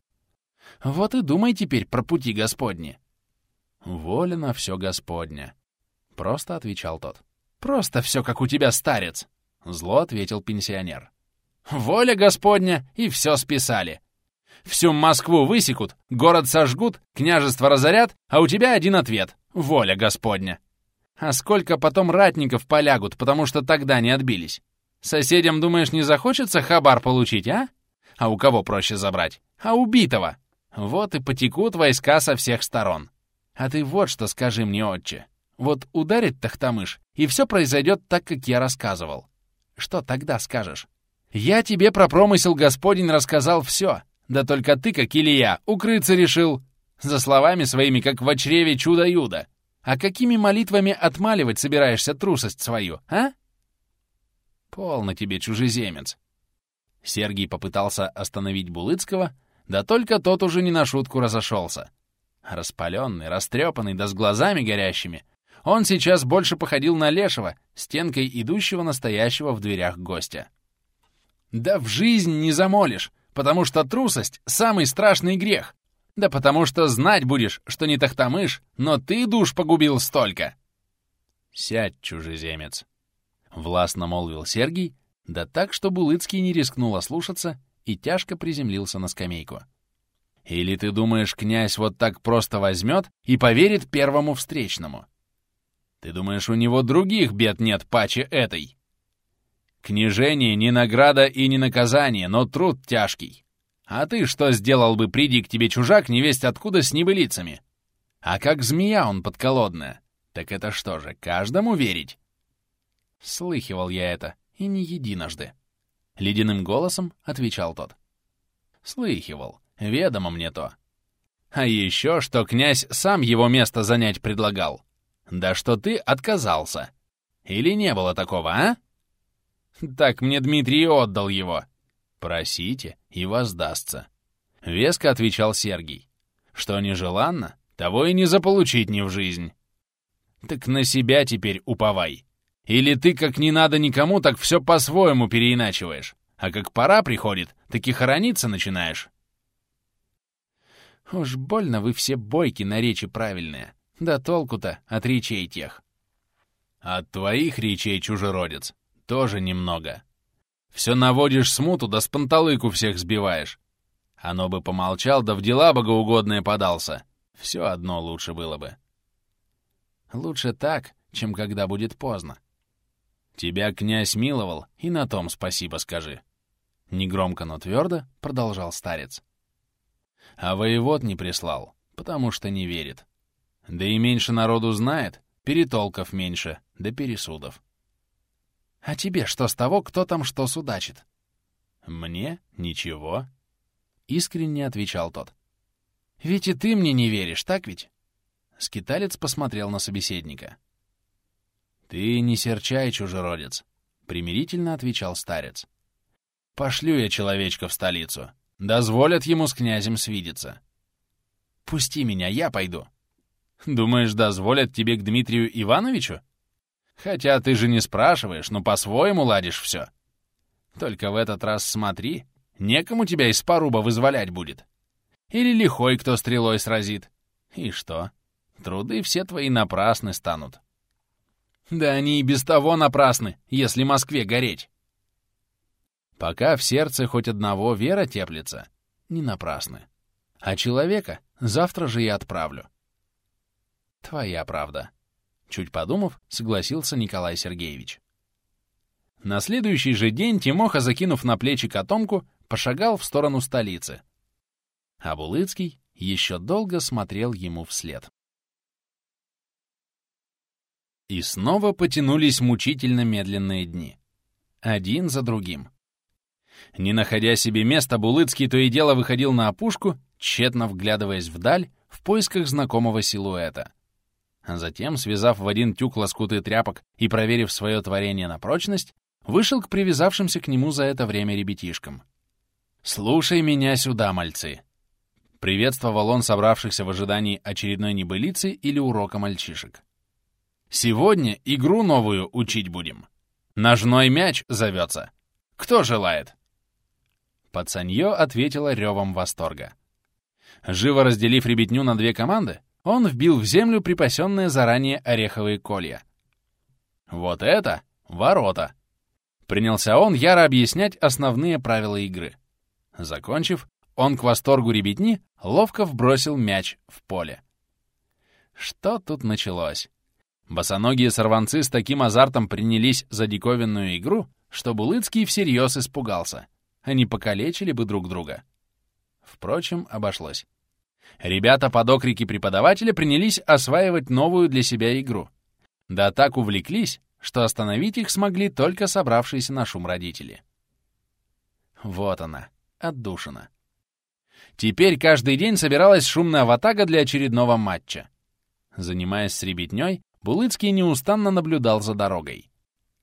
Вот и думай теперь про пути Господни. На все Господня. Просто отвечал тот. «Просто все как у тебя, старец!» Зло ответил пенсионер. «Воля Господня, и все списали. Всю Москву высекут, город сожгут, княжество разорят, а у тебя один ответ — воля Господня. А сколько потом ратников полягут, потому что тогда не отбились? Соседям, думаешь, не захочется хабар получить, а? А у кого проще забрать? А убитого. Вот и потекут войска со всех сторон. А ты вот что скажи мне, отче. Вот ударит Тахтамыш, и все произойдет так, как я рассказывал. Что тогда скажешь? Я тебе про промысел Господень рассказал все. Да только ты, как Илья, укрыться решил. За словами своими, как в чреве чудо-юдо. А какими молитвами отмаливать собираешься трусость свою, а? Полно тебе, чужеземец. Сергий попытался остановить Булыцкого, да только тот уже не на шутку разошелся. Распаленный, растрепанный, да с глазами горящими, он сейчас больше походил на лешего, стенкой идущего настоящего в дверях гостя. «Да в жизнь не замолишь, потому что трусость — самый страшный грех. Да потому что знать будешь, что не тахтамыш, но ты душ погубил столько!» «Сядь, чужеземец!» — властно молвил Сергий, да так, что Булыцкий не рискнул ослушаться и тяжко приземлился на скамейку. «Или ты думаешь, князь вот так просто возьмет и поверит первому встречному? Ты думаешь, у него других бед нет паче этой?» «Княжение не награда и не наказание, но труд тяжкий. А ты что сделал бы, приди к тебе чужак, невесть откуда с небылицами? А как змея он подколодная. Так это что же, каждому верить? Слыхивал я это, и не единожды. Ледяным голосом отвечал тот. Слыхивал, ведомо мне то. А еще, что князь сам его место занять предлагал. Да что ты отказался. Или не было такого, а? Так мне Дмитрий отдал его. «Просите, и воздастся», — веско отвечал Сергий. «Что нежеланно, того и не заполучить ни в жизнь». «Так на себя теперь уповай. Или ты, как не надо никому, так все по-своему переиначиваешь, а как пора приходит, так и хорониться начинаешь». «Уж больно вы все бойки на речи правильные. Да толку-то от речей тех». «От твоих речей, чужеродец, тоже немного», все наводишь смуту, да с панталыку всех сбиваешь. Оно бы помолчал, да в дела богоугодные подался. Все одно лучше было бы. Лучше так, чем когда будет поздно. Тебя князь миловал, и на том спасибо скажи. Негромко, но твердо продолжал старец. А воевод не прислал, потому что не верит. Да и меньше народу знает, перетолков меньше, да пересудов. А тебе что с того, кто там что судачит? Мне ничего. Искренне отвечал тот. Ведь и ты мне не веришь, так ведь? Скиталец посмотрел на собеседника. Ты не серчай, чужеродец, примирительно отвечал старец. Пошлю я человечка в столицу. Дозволят ему с князем свидеться. Пусти меня, я пойду. Думаешь, дозволят тебе к Дмитрию Ивановичу? Хотя ты же не спрашиваешь, но по-своему ладишь все. Только в этот раз смотри, некому тебя из поруба вызволять будет. Или лихой кто стрелой сразит. И что? Труды все твои напрасны станут. Да они и без того напрасны, если Москве гореть. Пока в сердце хоть одного вера теплится, не напрасны. А человека завтра же я отправлю. Твоя правда. Чуть подумав, согласился Николай Сергеевич. На следующий же день Тимоха, закинув на плечи котомку, пошагал в сторону столицы. А Булыцкий еще долго смотрел ему вслед. И снова потянулись мучительно медленные дни. Один за другим. Не находя себе места, Булыцкий то и дело выходил на опушку, тщетно вглядываясь вдаль, в поисках знакомого силуэта — а затем, связав в один тюк лоскуты тряпок и проверив свое творение на прочность, вышел к привязавшимся к нему за это время ребятишкам. «Слушай меня сюда, мальцы!» Приветствовал он собравшихся в ожидании очередной небылицы или урока мальчишек. «Сегодня игру новую учить будем. Ножной мяч зовется. Кто желает?» Пацанье ответила ревом восторга. Живо разделив ребятню на две команды, он вбил в землю припасенные заранее ореховые колья, Вот это ворота. Принялся он яро объяснять основные правила игры. Закончив, он к восторгу ребятни ловко вбросил мяч в поле. Что тут началось? Босоногие сорванцы с таким азартом принялись за диковинную игру, что Булыцкий всерьез испугался. Они покалечили бы друг друга. Впрочем, обошлось. Ребята под окрики преподавателя принялись осваивать новую для себя игру. Да так увлеклись, что остановить их смогли только собравшиеся на шум родители. Вот она, отдушина. Теперь каждый день собиралась шумная ватага для очередного матча. Занимаясь с ребятней, Булыцкий неустанно наблюдал за дорогой.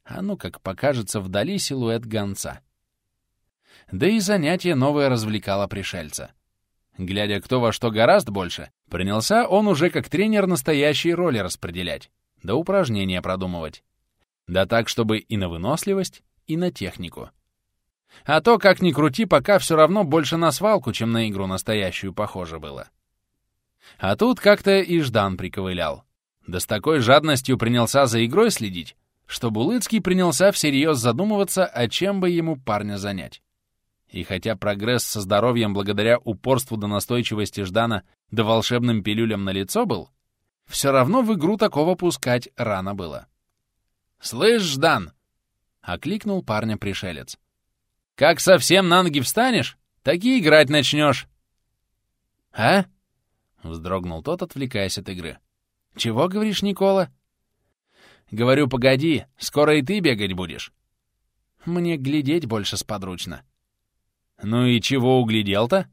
А ну как покажется вдали силуэт гонца. Да и занятие новое развлекало пришельца. Глядя, кто во что гораздо больше, принялся он уже как тренер настоящие роли распределять, да упражнения продумывать. Да так, чтобы и на выносливость, и на технику. А то, как ни крути, пока все равно больше на свалку, чем на игру настоящую похоже было. А тут как-то и Ждан приковылял. Да с такой жадностью принялся за игрой следить, что Булыцкий принялся всерьез задумываться, о чем бы ему парня занять. И хотя прогресс со здоровьем благодаря упорству до настойчивости Ждана да волшебным пилюлям на лицо был, все равно в игру такого пускать рано было. «Слышь, Ждан!» — окликнул парня пришелец. «Как совсем на ноги встанешь, так и играть начнешь!» «А?» — вздрогнул тот, отвлекаясь от игры. «Чего, говоришь, Никола?» «Говорю, погоди, скоро и ты бегать будешь». «Мне глядеть больше сподручно». «Ну и чего углядел-то?»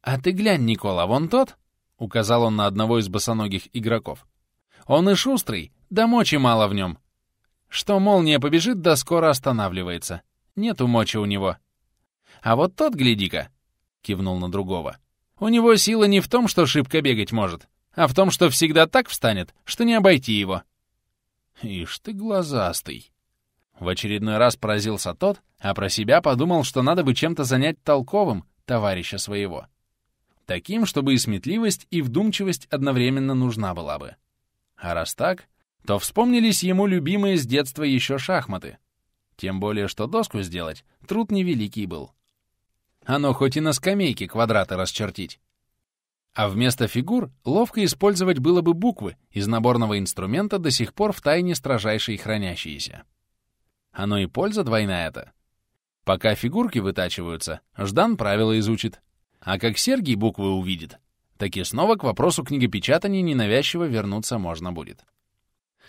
«А ты глянь, Никола, вон тот!» — указал он на одного из босоногих игроков. «Он и шустрый, да мочи мало в нем. Что молния побежит, да скоро останавливается. Нету мочи у него. А вот тот, гляди-ка!» — кивнул на другого. «У него сила не в том, что шибко бегать может, а в том, что всегда так встанет, что не обойти его». «Ишь ты глазастый!» В очередной раз поразился тот, а про себя подумал, что надо бы чем-то занять толковым товарища своего. Таким, чтобы и сметливость, и вдумчивость одновременно нужна была бы. А раз так, то вспомнились ему любимые с детства еще шахматы. Тем более, что доску сделать труд невеликий был. Оно хоть и на скамейке квадраты расчертить. А вместо фигур ловко использовать было бы буквы из наборного инструмента, до сих пор в тайне строжайшей хранящиеся. Оно и польза двойная-то. Пока фигурки вытачиваются, Ждан правила изучит. А как Сергий буквы увидит, так и снова к вопросу книгопечатания ненавязчиво вернуться можно будет.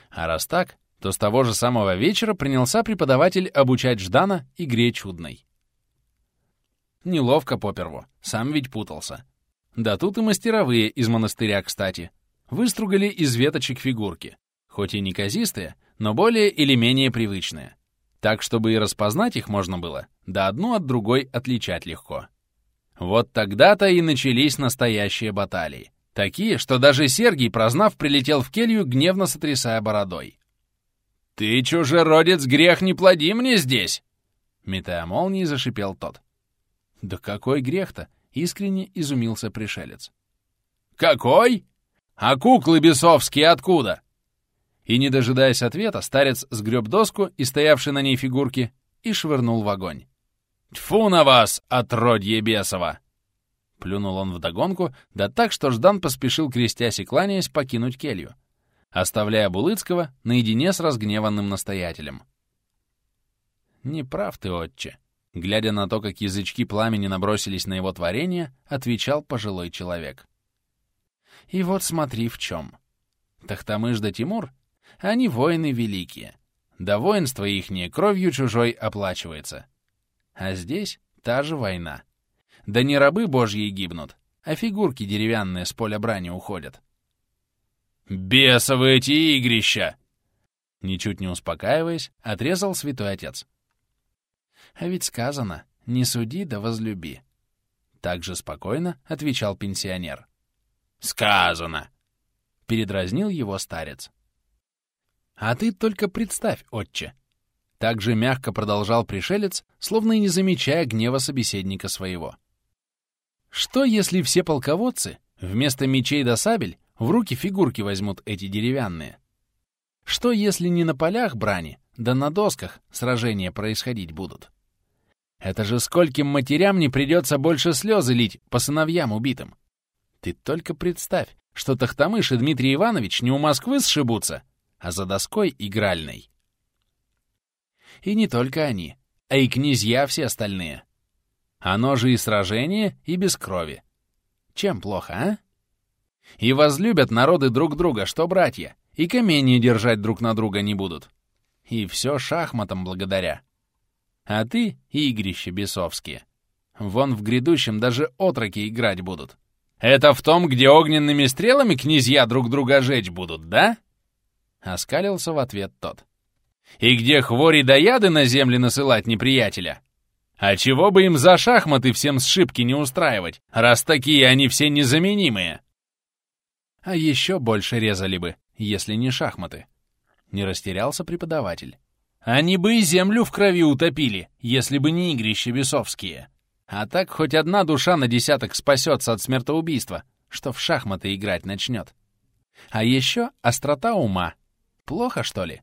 А раз так, то с того же самого вечера принялся преподаватель обучать Ждана игре чудной. Неловко поперву, сам ведь путался. Да тут и мастеровые из монастыря, кстати. Выстругали из веточек фигурки, хоть и неказистые, но более или менее привычные так, чтобы и распознать их можно было, да одну от другой отличать легко. Вот тогда-то и начались настоящие баталии. Такие, что даже Сергий, прознав, прилетел в келью, гневно сотрясая бородой. «Ты, чужеродец, грех не плоди мне здесь!» Метая молнии, зашипел тот. «Да какой грех-то?» — искренне изумился пришелец. «Какой? А куклы бесовские откуда?» И, не дожидаясь ответа, старец сгреб доску и стоявшие на ней фигурки и швырнул в огонь. «Тьфу на вас, отродье бесово!» Плюнул он вдогонку, да так, что Ждан поспешил, крестясь и кланяясь, покинуть келью, оставляя Булыцкого наедине с разгневанным настоятелем. «Не прав ты, отче», — глядя на то, как язычки пламени набросились на его творение, отвечал пожилой человек. «И вот смотри в чем. Тахтамыш да Тимур они воины великие. Да воинство ихнее кровью чужой оплачивается. А здесь та же война. Да не рабы божьи гибнут, а фигурки деревянные с поля брани уходят. «Бесовы эти игрища!» Ничуть не успокаиваясь, отрезал святой отец. «А ведь сказано, не суди да возлюби». Так же спокойно отвечал пенсионер. «Сказано!» — передразнил его старец. А ты только представь, отче. Так же мягко продолжал пришелец, словно и не замечая гнева собеседника своего. Что, если все полководцы вместо мечей да сабель в руки фигурки возьмут эти деревянные? Что, если не на полях брани, да на досках сражения происходить будут? Это же скольким матерям не придется больше слезы лить по сыновьям убитым. Ты только представь, что Тахтамыш и Дмитрий Иванович не у Москвы сшибутся, а за доской игральной. И не только они, а и князья все остальные. Оно же и сражение, и без крови. Чем плохо, а? И возлюбят народы друг друга, что братья, и камни держать друг на друга не будут. И все шахматам благодаря. А ты — игрища бесовские. Вон в грядущем даже отроки играть будут. Это в том, где огненными стрелами князья друг друга жечь будут, да? Оскалился в ответ тот. И где хвори да яды на земле насылать неприятеля? А чего бы им за шахматы всем сшибки не устраивать, раз такие они все незаменимые? А еще больше резали бы, если не шахматы. Не растерялся преподаватель. Они бы и землю в крови утопили, если бы не игрища бесовские. А так хоть одна душа на десяток спасется от смертоубийства, что в шахматы играть начнет. А еще острота ума. Плохо, что ли?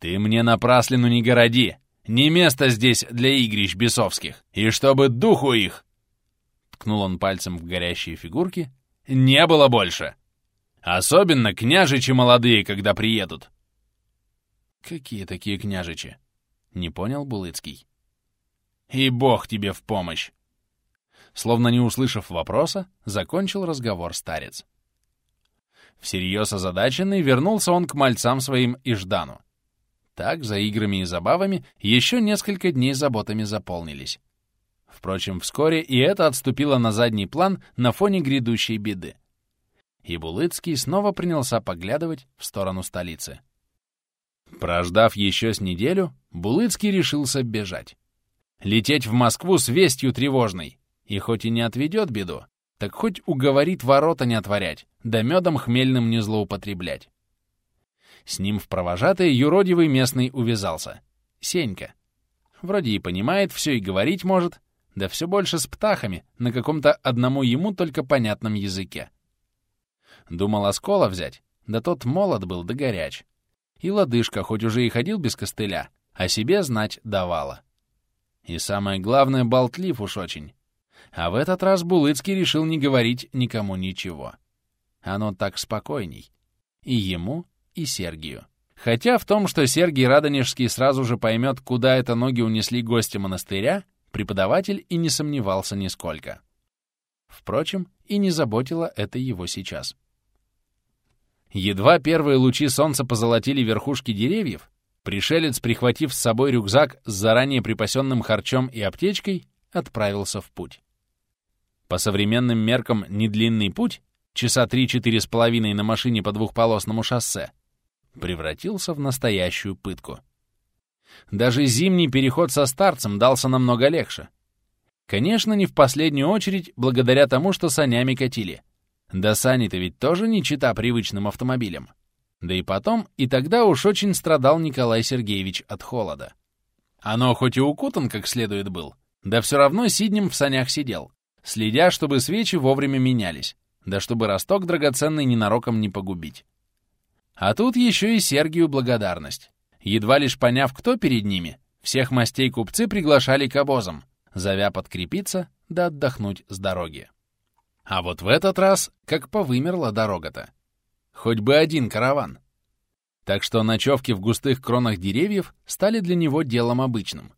Ты мне напраслину не городи. Не место здесь для игрищ бесовских. И чтобы духу их... Ткнул он пальцем в горящие фигурки. Не было больше. Особенно княжичи молодые, когда приедут. «Какие такие княжичи?» — не понял Булыцкий. «И бог тебе в помощь!» Словно не услышав вопроса, закончил разговор старец. Всерьез озадаченный вернулся он к мальцам своим и Ждану. Так, за играми и забавами, еще несколько дней заботами заполнились. Впрочем, вскоре и это отступило на задний план на фоне грядущей беды. И Булыцкий снова принялся поглядывать в сторону столицы. Прождав еще с неделю, Булыцкий решился бежать. Лететь в Москву с вестью тревожной. И хоть и не отведет беду, так хоть уговорит ворота не отворять, да медом хмельным не злоупотреблять. С ним в провожатые юродивый местный увязался. Сенька. Вроде и понимает все и говорить может, да все больше с птахами, на каком-то одному ему только понятном языке. Думал оскола взять, да тот молод был да горяч. И лодыжка, хоть уже и ходил без костыля, о себе знать давала. И самое главное, болтлив уж очень. А в этот раз Булыцкий решил не говорить никому ничего. Оно так спокойней. И ему, и Сергию. Хотя в том, что Сергий Радонежский сразу же поймет, куда это ноги унесли гости монастыря, преподаватель и не сомневался нисколько. Впрочем, и не заботило это его сейчас. Едва первые лучи солнца позолотили верхушки деревьев, пришелец, прихватив с собой рюкзак с заранее припасенным харчом и аптечкой, отправился в путь. По современным меркам недлинный путь, часа три-четыре с половиной на машине по двухполосному шоссе, превратился в настоящую пытку. Даже зимний переход со старцем дался намного легче. Конечно, не в последнюю очередь благодаря тому, что санями катили — да сани-то ведь тоже не чита привычным автомобилем. Да и потом, и тогда уж очень страдал Николай Сергеевич от холода. Оно хоть и укутан как следует был, да все равно сиднем в санях сидел, следя, чтобы свечи вовремя менялись, да чтобы росток драгоценный ненароком не погубить. А тут еще и Сергию благодарность. Едва лишь поняв, кто перед ними, всех мастей купцы приглашали к обозам, зовя подкрепиться да отдохнуть с дороги. А вот в этот раз как повымерла дорога-то. Хоть бы один караван. Так что ночевки в густых кронах деревьев стали для него делом обычным.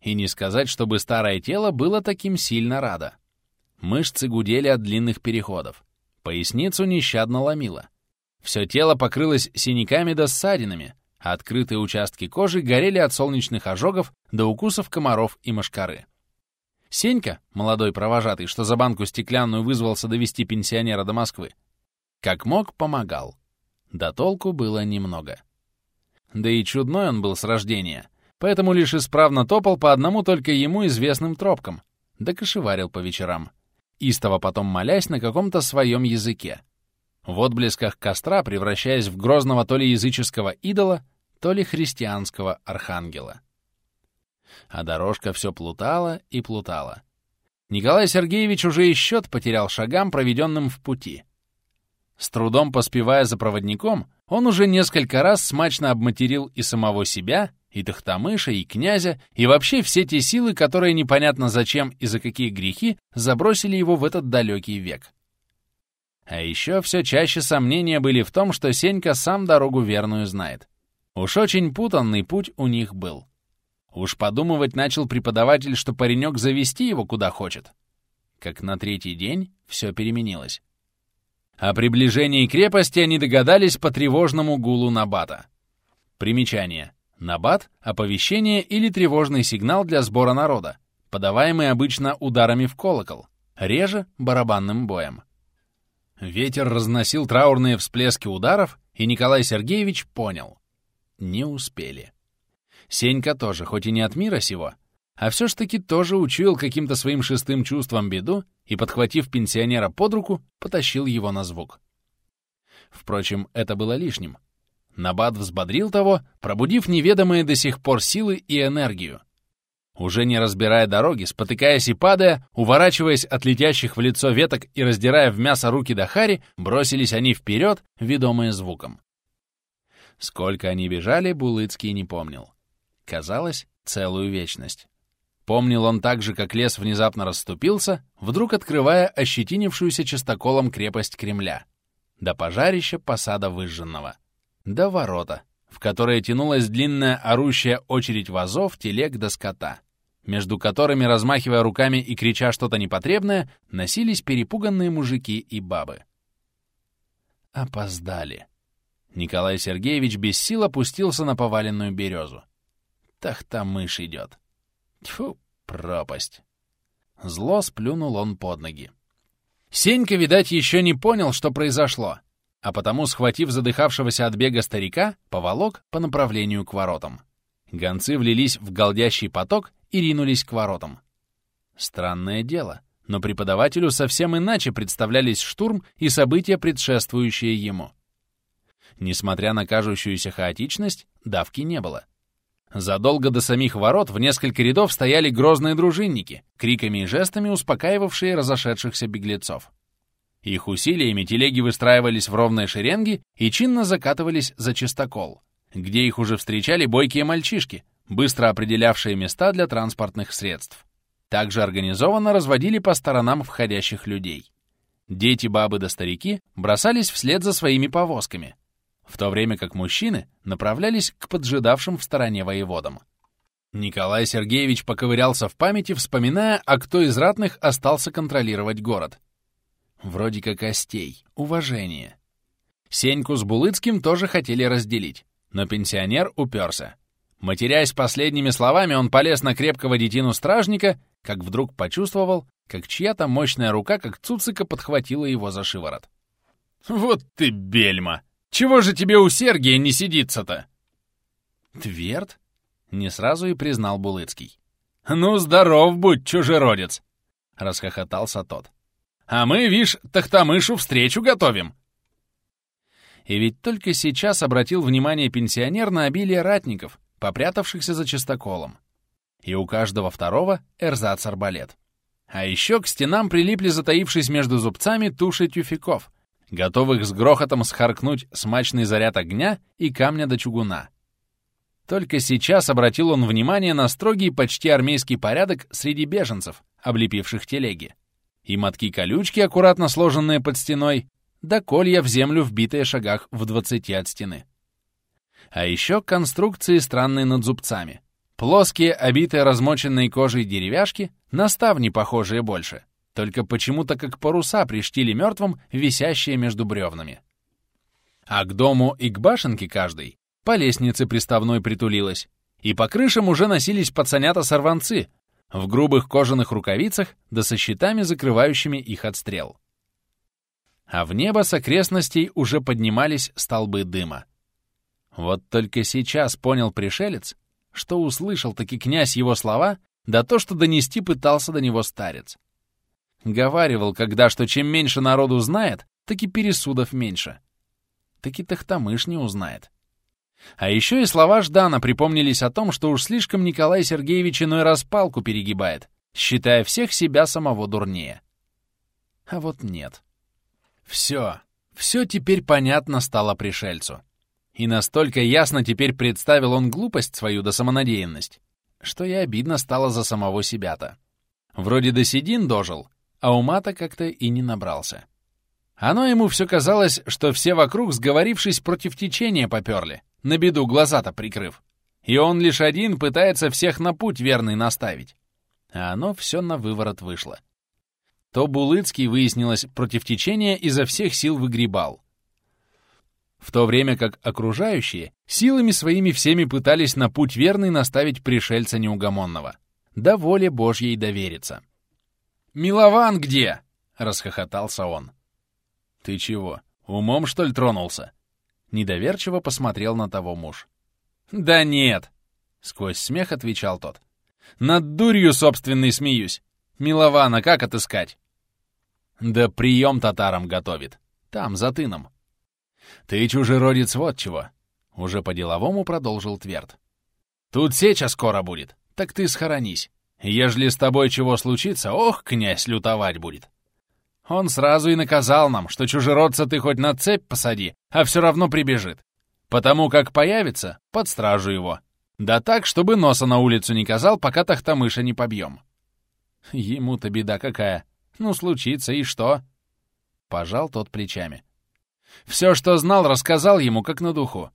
И не сказать, чтобы старое тело было таким сильно радо. Мышцы гудели от длинных переходов. Поясницу нещадно ломило. Все тело покрылось синяками да ссадинами, а открытые участки кожи горели от солнечных ожогов до укусов комаров и мошкары. Сенька, молодой провожатый, что за банку стеклянную вызвался довести пенсионера до Москвы, как мог, помогал. Да толку было немного. Да и чудной он был с рождения, поэтому лишь исправно топал по одному только ему известным тропкам, да кошеварил по вечерам, истово потом молясь на каком-то своем языке. В отблесках костра превращаясь в грозного то ли языческого идола, то ли христианского архангела а дорожка все плутала и плутала. Николай Сергеевич уже и счет потерял шагам, проведенным в пути. С трудом поспевая за проводником, он уже несколько раз смачно обматерил и самого себя, и Тахтамыша, и князя, и вообще все те силы, которые непонятно зачем и за какие грехи забросили его в этот далекий век. А еще все чаще сомнения были в том, что Сенька сам дорогу верную знает. Уж очень путанный путь у них был. Уж подумывать начал преподаватель, что паренек завести его куда хочет. Как на третий день все переменилось. О приближении крепости они догадались по тревожному гулу Набата. Примечание. Набат — оповещение или тревожный сигнал для сбора народа, подаваемый обычно ударами в колокол, реже — барабанным боем. Ветер разносил траурные всплески ударов, и Николай Сергеевич понял — не успели. Сенька тоже, хоть и не от мира сего, а все ж таки тоже учуял каким-то своим шестым чувством беду и, подхватив пенсионера под руку, потащил его на звук. Впрочем, это было лишним. Набат взбодрил того, пробудив неведомые до сих пор силы и энергию. Уже не разбирая дороги, спотыкаясь и падая, уворачиваясь от летящих в лицо веток и раздирая в мясо руки Дахари, бросились они вперед, ведомые звуком. Сколько они бежали, Булыцкий не помнил. Казалось, целую вечность. Помнил он так же, как лес внезапно расступился, вдруг открывая ощетинившуюся частоколом крепость Кремля. До пожарища посада выжженного. До ворота, в которые тянулась длинная орущая очередь вазов, телег до скота, между которыми, размахивая руками и крича что-то непотребное, носились перепуганные мужики и бабы. Опоздали. Николай Сергеевич без сил опустился на поваленную березу. Тахтамыш идет. Тьфу, пропасть. Зло сплюнул он под ноги. Сенька, видать, еще не понял, что произошло, а потому, схватив задыхавшегося от бега старика, поволок по направлению к воротам. Гонцы влились в голдящий поток и ринулись к воротам. Странное дело, но преподавателю совсем иначе представлялись штурм и события, предшествующие ему. Несмотря на кажущуюся хаотичность, давки не было. Задолго до самих ворот в несколько рядов стояли грозные дружинники, криками и жестами успокаивавшие разошедшихся беглецов. Их усилиями телеги выстраивались в ровные шеренги и чинно закатывались за чистокол, где их уже встречали бойкие мальчишки, быстро определявшие места для транспортных средств. Также организованно разводили по сторонам входящих людей. Дети, бабы да старики бросались вслед за своими повозками — в то время как мужчины направлялись к поджидавшим в стороне воеводам. Николай Сергеевич поковырялся в памяти, вспоминая, а кто из ратных остался контролировать город. Вроде как остей, уважение. Сеньку с Булыцким тоже хотели разделить, но пенсионер уперся. Матерясь последними словами, он полез на крепкого детину стражника, как вдруг почувствовал, как чья-то мощная рука, как цуцика, подхватила его за шиворот. «Вот ты бельма!» Чего же тебе у Сергия не сидится-то?» «Тверд?» — не сразу и признал Булыцкий. «Ну, здоров будь, чужеродец!» — расхохотался тот. «А мы, вишь, Тахтамышу встречу готовим!» И ведь только сейчас обратил внимание пенсионер на обилие ратников, попрятавшихся за чистоколом. И у каждого второго эрзац-арбалет. А еще к стенам прилипли, затаившись между зубцами, туши тюфяков — готовых с грохотом схаркнуть смачный заряд огня и камня до чугуна. Только сейчас обратил он внимание на строгий почти армейский порядок среди беженцев, облепивших телеги. И мотки-колючки, аккуратно сложенные под стеной, да колья в землю, вбитые шагах в двадцати от стены. А еще конструкции странные над зубцами. Плоские, обитые размоченной кожей деревяшки, на ставни похожие больше — только почему-то как паруса приштили мертвым, висящие между бревнами. А к дому и к башенке каждой по лестнице приставной притулилась, и по крышам уже носились пацанята-сорванцы в грубых кожаных рукавицах да со щитами, закрывающими их от стрел. А в небо с окрестностей уже поднимались столбы дыма. Вот только сейчас понял пришелец, что услышал таки князь его слова, да то, что донести пытался до него старец. Говаривал, когда что чем меньше народу знает, так и пересудов меньше. Так и Тахтамыш не узнает. А еще и слова Ждана припомнились о том, что уж слишком Николай Сергеевич иной раз палку перегибает, считая всех себя самого дурнее. А вот нет. Все, Все теперь понятно стало пришельцу. И настолько ясно теперь представил он глупость свою да самонадеянность, что и обидно стало за самого себя-то. Вроде до седин дожил, а ума-то как-то и не набрался. Оно ему все казалось, что все вокруг, сговорившись против течения, поперли, на беду глаза-то прикрыв. И он лишь один пытается всех на путь верный наставить. А оно все на выворот вышло. То Булыцкий, выяснилось, против течения изо всех сил выгребал. В то время как окружающие силами своими всеми пытались на путь верный наставить пришельца неугомонного. Да воле Божьей довериться. «Милован где?» — расхохотался он. «Ты чего, умом, что ли, тронулся?» Недоверчиво посмотрел на того муж. «Да нет!» — сквозь смех отвечал тот. «Над дурью собственной смеюсь. Милована как отыскать?» «Да прием татарам готовит. Там, за тыном». «Ты, чужеродец, вот чего!» — уже по-деловому продолжил Тверд. «Тут сеча скоро будет, так ты схоронись. Ежели с тобой чего случится, ох, князь лютовать будет. Он сразу и наказал нам, что чужеродца ты хоть на цепь посади, а все равно прибежит. Потому как появится, под стражу его. Да так, чтобы носа на улицу не казал, пока тахтамыша не побьем. Ему-то беда какая. Ну, случится, и что? Пожал тот плечами. Все, что знал, рассказал ему, как на духу.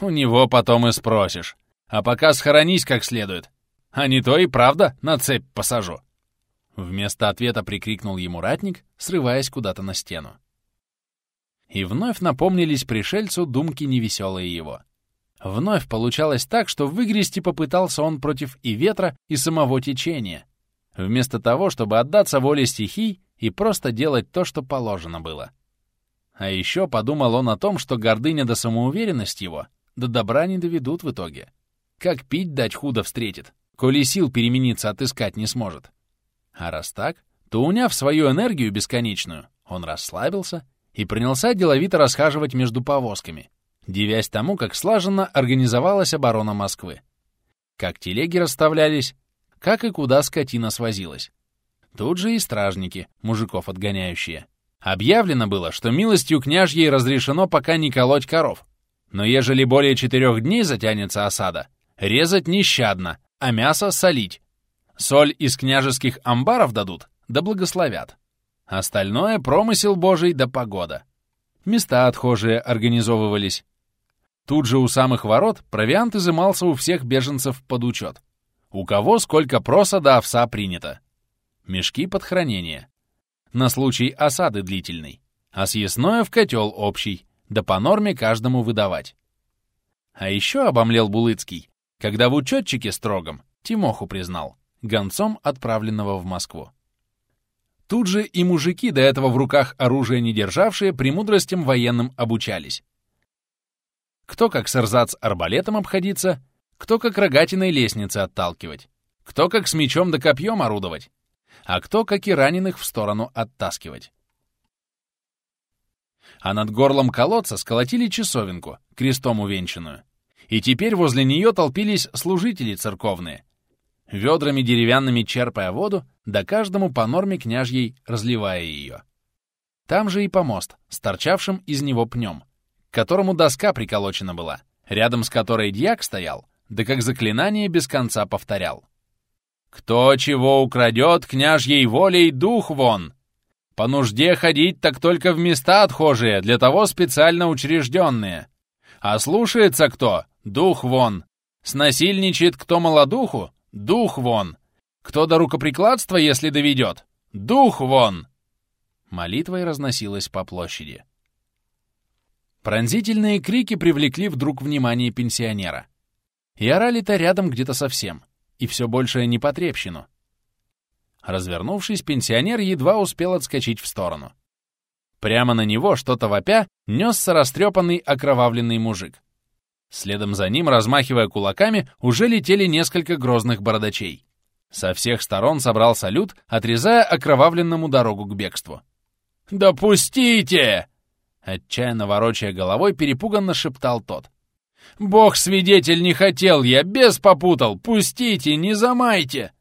У него потом и спросишь. А пока схоронись как следует. А не то и правда на цепь посажу. Вместо ответа прикрикнул ему ратник, срываясь куда-то на стену. И вновь напомнились пришельцу думки невеселые его. Вновь получалось так, что выгрести попытался он против и ветра, и самого течения, вместо того, чтобы отдаться воле стихий и просто делать то, что положено было. А еще подумал он о том, что гордыня да самоуверенность его до добра не доведут в итоге. Как пить дать худо встретит, коли сил перемениться отыскать не сможет. А раз так, то, уняв свою энергию бесконечную, он расслабился и принялся деловито расхаживать между повозками, дивясь тому, как слаженно организовалась оборона Москвы. Как телеги расставлялись, как и куда скотина свозилась. Тут же и стражники, мужиков отгоняющие. Объявлено было, что милостью княжьей разрешено пока не колоть коров. Но ежели более четырех дней затянется осада, резать нещадно, а мясо солить, Соль из княжеских амбаров дадут, да благословят. Остальное — промысел божий да погода. Места отхожие организовывались. Тут же у самых ворот провиант изымался у всех беженцев под учет. У кого сколько проса да овса принято. Мешки под хранение. На случай осады длительной. А съестное в котел общий, да по норме каждому выдавать. А еще обомлел Булыцкий, когда в учетчике строгом Тимоху признал гонцом, отправленного в Москву. Тут же и мужики, до этого в руках оружие не державшие, премудростям военным обучались. Кто как с эрзац арбалетом обходиться, кто как рогатиной лестницы отталкивать, кто как с мечом да копьем орудовать, а кто как и раненых в сторону оттаскивать. А над горлом колодца сколотили часовенку, крестом увенчанную. И теперь возле нее толпились служители церковные, ведрами деревянными черпая воду, да каждому по норме княжьей разливая ее. Там же и помост, с торчавшим из него пнем, к которому доска приколочена была, рядом с которой дьяк стоял, да как заклинание без конца повторял. «Кто чего украдет, княжьей волей дух вон! По нужде ходить так только в места отхожие, для того специально учрежденные. А слушается кто, дух вон! Снасильничает кто молодуху, Дух вон! Кто до рукоприкладства, если доведет? Дух вон!» Молитвой разносилась по площади. Пронзительные крики привлекли вдруг внимание пенсионера. И орали-то рядом где-то совсем, и все большее непотребщину. Развернувшись, пенсионер едва успел отскочить в сторону. Прямо на него, что-то вопя, несся растрепанный окровавленный мужик. Следом за ним, размахивая кулаками, уже летели несколько грозных бородачей. Со всех сторон собрал салют, отрезая окровавленному дорогу к бегству. «Допустите!» Отчаянно ворочая головой, перепуганно шептал тот. «Бог свидетель не хотел, я без попутал! Пустите, не замайте!»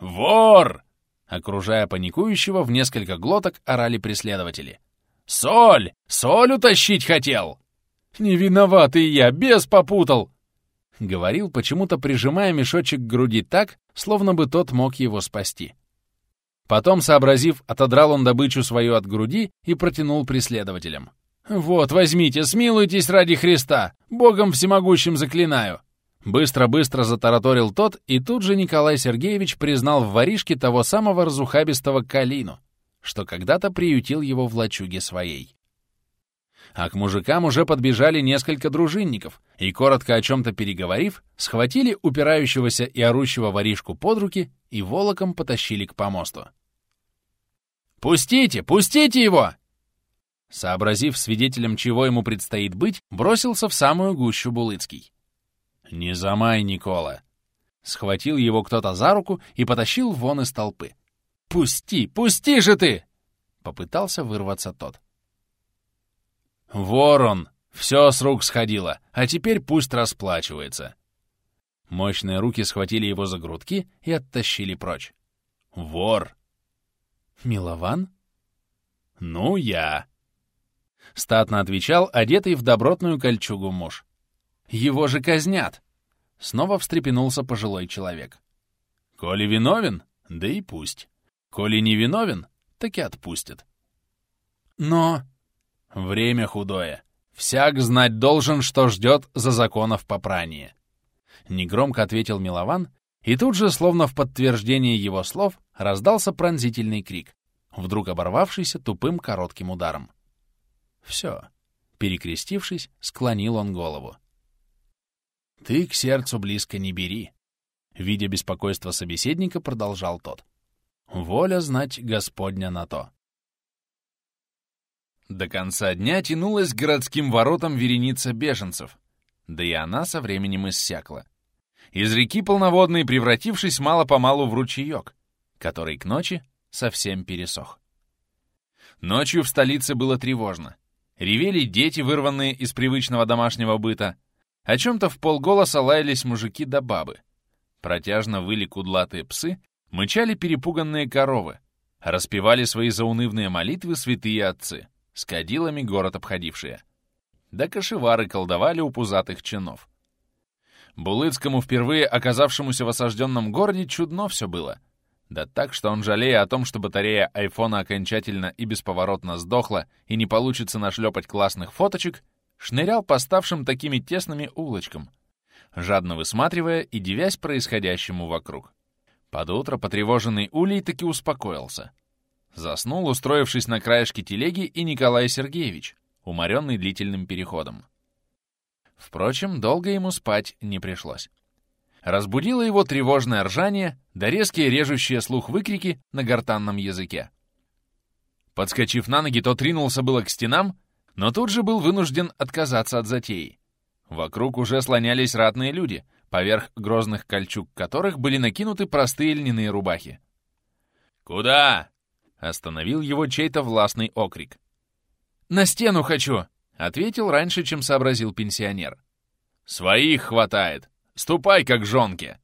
«Вор!» Окружая паникующего, в несколько глоток орали преследователи. Соль! Соль утащить хотел!» «Не виноватый я, бес попутал!» Говорил, почему-то прижимая мешочек к груди так, словно бы тот мог его спасти. Потом, сообразив, отодрал он добычу свою от груди и протянул преследователям. «Вот, возьмите, смилуйтесь ради Христа! Богом всемогущим заклинаю!» Быстро-быстро затараторил тот, и тут же Николай Сергеевич признал в воришке того самого разухабистого Калину, что когда-то приютил его в лачуге своей. А к мужикам уже подбежали несколько дружинников и, коротко о чем-то переговорив, схватили упирающегося и орущего воришку под руки и волоком потащили к помосту. «Пустите! Пустите его!» Сообразив свидетелем, чего ему предстоит быть, бросился в самую гущу Булыцкий. «Не замай, Никола!» Схватил его кто-то за руку и потащил вон из толпы. «Пусти! Пусти же ты!» Попытался вырваться тот. «Ворон! Все с рук сходило, а теперь пусть расплачивается!» Мощные руки схватили его за грудки и оттащили прочь. «Вор!» «Милован?» «Ну, я!» Статно отвечал одетый в добротную кольчугу муж. «Его же казнят!» Снова встрепенулся пожилой человек. «Коли виновен, да и пусть. Коли не виновен, так и отпустят». «Но...» «Время худое. Всяк знать должен, что ждет за законов попрания». Негромко ответил Милован, и тут же, словно в подтверждение его слов, раздался пронзительный крик, вдруг оборвавшийся тупым коротким ударом. Все. Перекрестившись, склонил он голову. «Ты к сердцу близко не бери», — видя беспокойство собеседника, продолжал тот. «Воля знать Господня на то». До конца дня тянулась городским воротам вереница беженцев, да и она со временем иссякла. Из реки полноводной превратившись мало-помалу в ручеек, который к ночи совсем пересох. Ночью в столице было тревожно. Ревели дети, вырванные из привычного домашнего быта. О чем-то в полголоса лаялись мужики да бабы. Протяжно выли кудлатые псы, мычали перепуганные коровы, распевали свои заунывные молитвы святые отцы, с кадилами город обходившие. Да кошевары колдовали у пузатых чинов. Булыцкому, впервые оказавшемуся в осажденном городе, чудно все было — да так, что он, жалея о том, что батарея айфона окончательно и бесповоротно сдохла и не получится нашлепать классных фоточек, шнырял по ставшим такими тесными улочкам, жадно высматривая и дивясь происходящему вокруг. Под утро потревоженный Улей таки успокоился. Заснул, устроившись на краешке телеги, и Николай Сергеевич, уморенный длительным переходом. Впрочем, долго ему спать не пришлось. Разбудило его тревожное ржание да резкие режущие слух выкрики на гортанном языке. Подскочив на ноги, тот ринулся было к стенам, но тут же был вынужден отказаться от затеи. Вокруг уже слонялись ратные люди, поверх грозных кольчуг которых были накинуты простые льняные рубахи. «Куда?» — остановил его чей-то властный окрик. «На стену хочу!» — ответил раньше, чем сообразил пенсионер. «Своих хватает!» Ступай, как жонки!»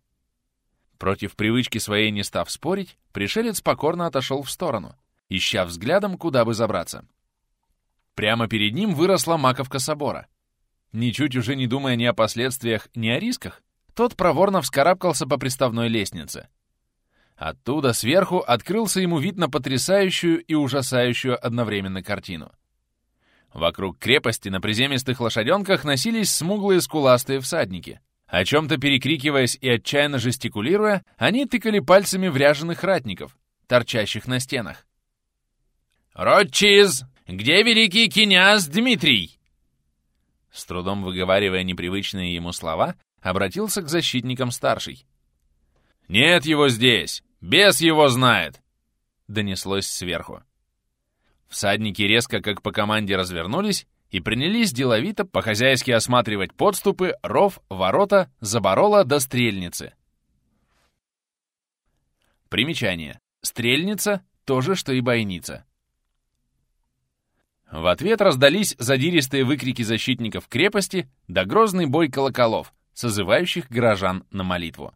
Против привычки своей не став спорить, пришелец покорно отошел в сторону, ища взглядом, куда бы забраться. Прямо перед ним выросла маковка собора. Ничуть уже не думая ни о последствиях, ни о рисках, тот проворно вскарабкался по приставной лестнице. Оттуда сверху открылся ему вид на потрясающую и ужасающую одновременно картину. Вокруг крепости на приземистых лошаденках носились смуглые скуластые всадники — о чем-то перекрикиваясь и отчаянно жестикулируя, они тыкали пальцами в ряженых ратников, торчащих на стенах. «Ротчиз! Где великий князь Дмитрий?» С трудом выговаривая непривычные ему слова, обратился к защитникам старший. «Нет его здесь! Бес его знает!» Донеслось сверху. Всадники резко, как по команде, развернулись и принялись деловито по-хозяйски осматривать подступы, ров, ворота, заборола до стрельницы. Примечание. Стрельница — то же, что и бойница. В ответ раздались задиристые выкрики защитников крепости да грозный бой колоколов, созывающих горожан на молитву.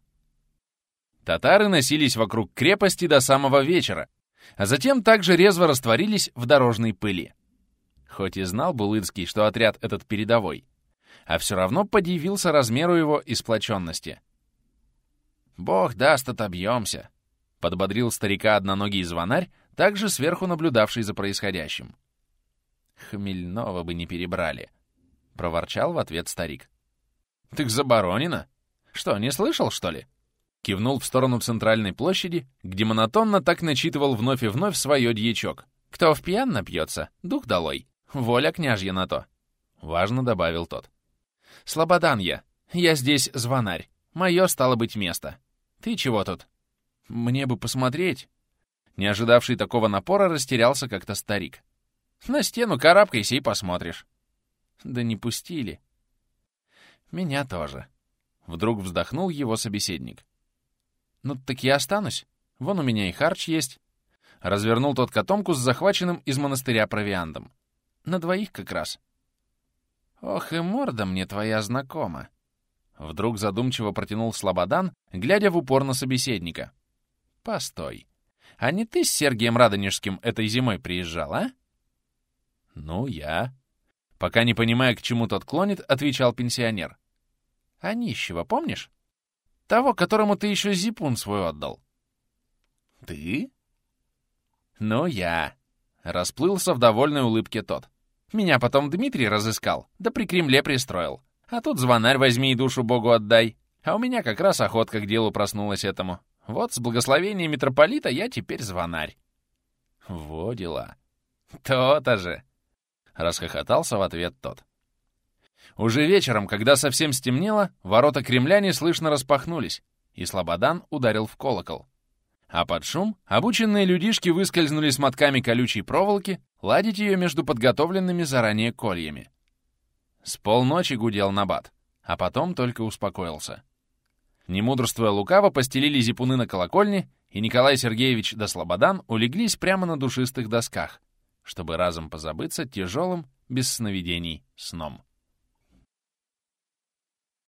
Татары носились вокруг крепости до самого вечера, а затем также резво растворились в дорожной пыли. Хоть и знал Булыцкий, что отряд этот передовой, а все равно подивился размеру его исплоченности. «Бог даст, отобьемся», — подбодрил старика одноногий звонарь, также сверху наблюдавший за происходящим. «Хмельного бы не перебрали», — проворчал в ответ старик. «Так заборонено. Что, не слышал, что ли?» Кивнул в сторону центральной площади, где монотонно так начитывал вновь и вновь свое дьячок. «Кто в пьян напьется, дух долой. Воля княжья на то», — важно добавил тот. «Слободан я. Я здесь звонарь. Мое стало быть место. Ты чего тут?» «Мне бы посмотреть». Не ожидавший такого напора растерялся как-то старик. «На стену карабкайся и посмотришь». «Да не пустили». «Меня тоже». Вдруг вздохнул его собеседник. «Ну так я останусь. Вон у меня и харч есть». Развернул тот котомку с захваченным из монастыря провиандом. На двоих как раз. Ох, и морда мне твоя знакома. Вдруг задумчиво протянул Слободан, глядя в упор на собеседника. Постой. А не ты с Сергием Радонежским этой зимой приезжал, а? Ну, я. Пока не понимая, к чему тот клонит, отвечал пенсионер. А нищего помнишь? Того, которому ты еще зипун свой отдал. Ты? Ну, я. Расплылся в довольной улыбке тот. Меня потом Дмитрий разыскал, да при Кремле пристроил. А тут звонарь возьми и душу Богу отдай. А у меня как раз охотка к делу проснулась этому. Вот с благословения митрополита я теперь звонарь. Во дела. То-то же. Расхохотался в ответ тот. Уже вечером, когда совсем стемнело, ворота Кремля неслышно распахнулись, и Слободан ударил в колокол. А под шум обученные людишки выскользнули с мотками колючей проволоки, ладить ее между подготовленными заранее кольями. С полночи гудел набат, а потом только успокоился. Не мудрствуя лукаво, постелили зипуны на колокольне, и Николай Сергеевич да Слободан улеглись прямо на душистых досках, чтобы разом позабыться тяжелым, без сновидений, сном.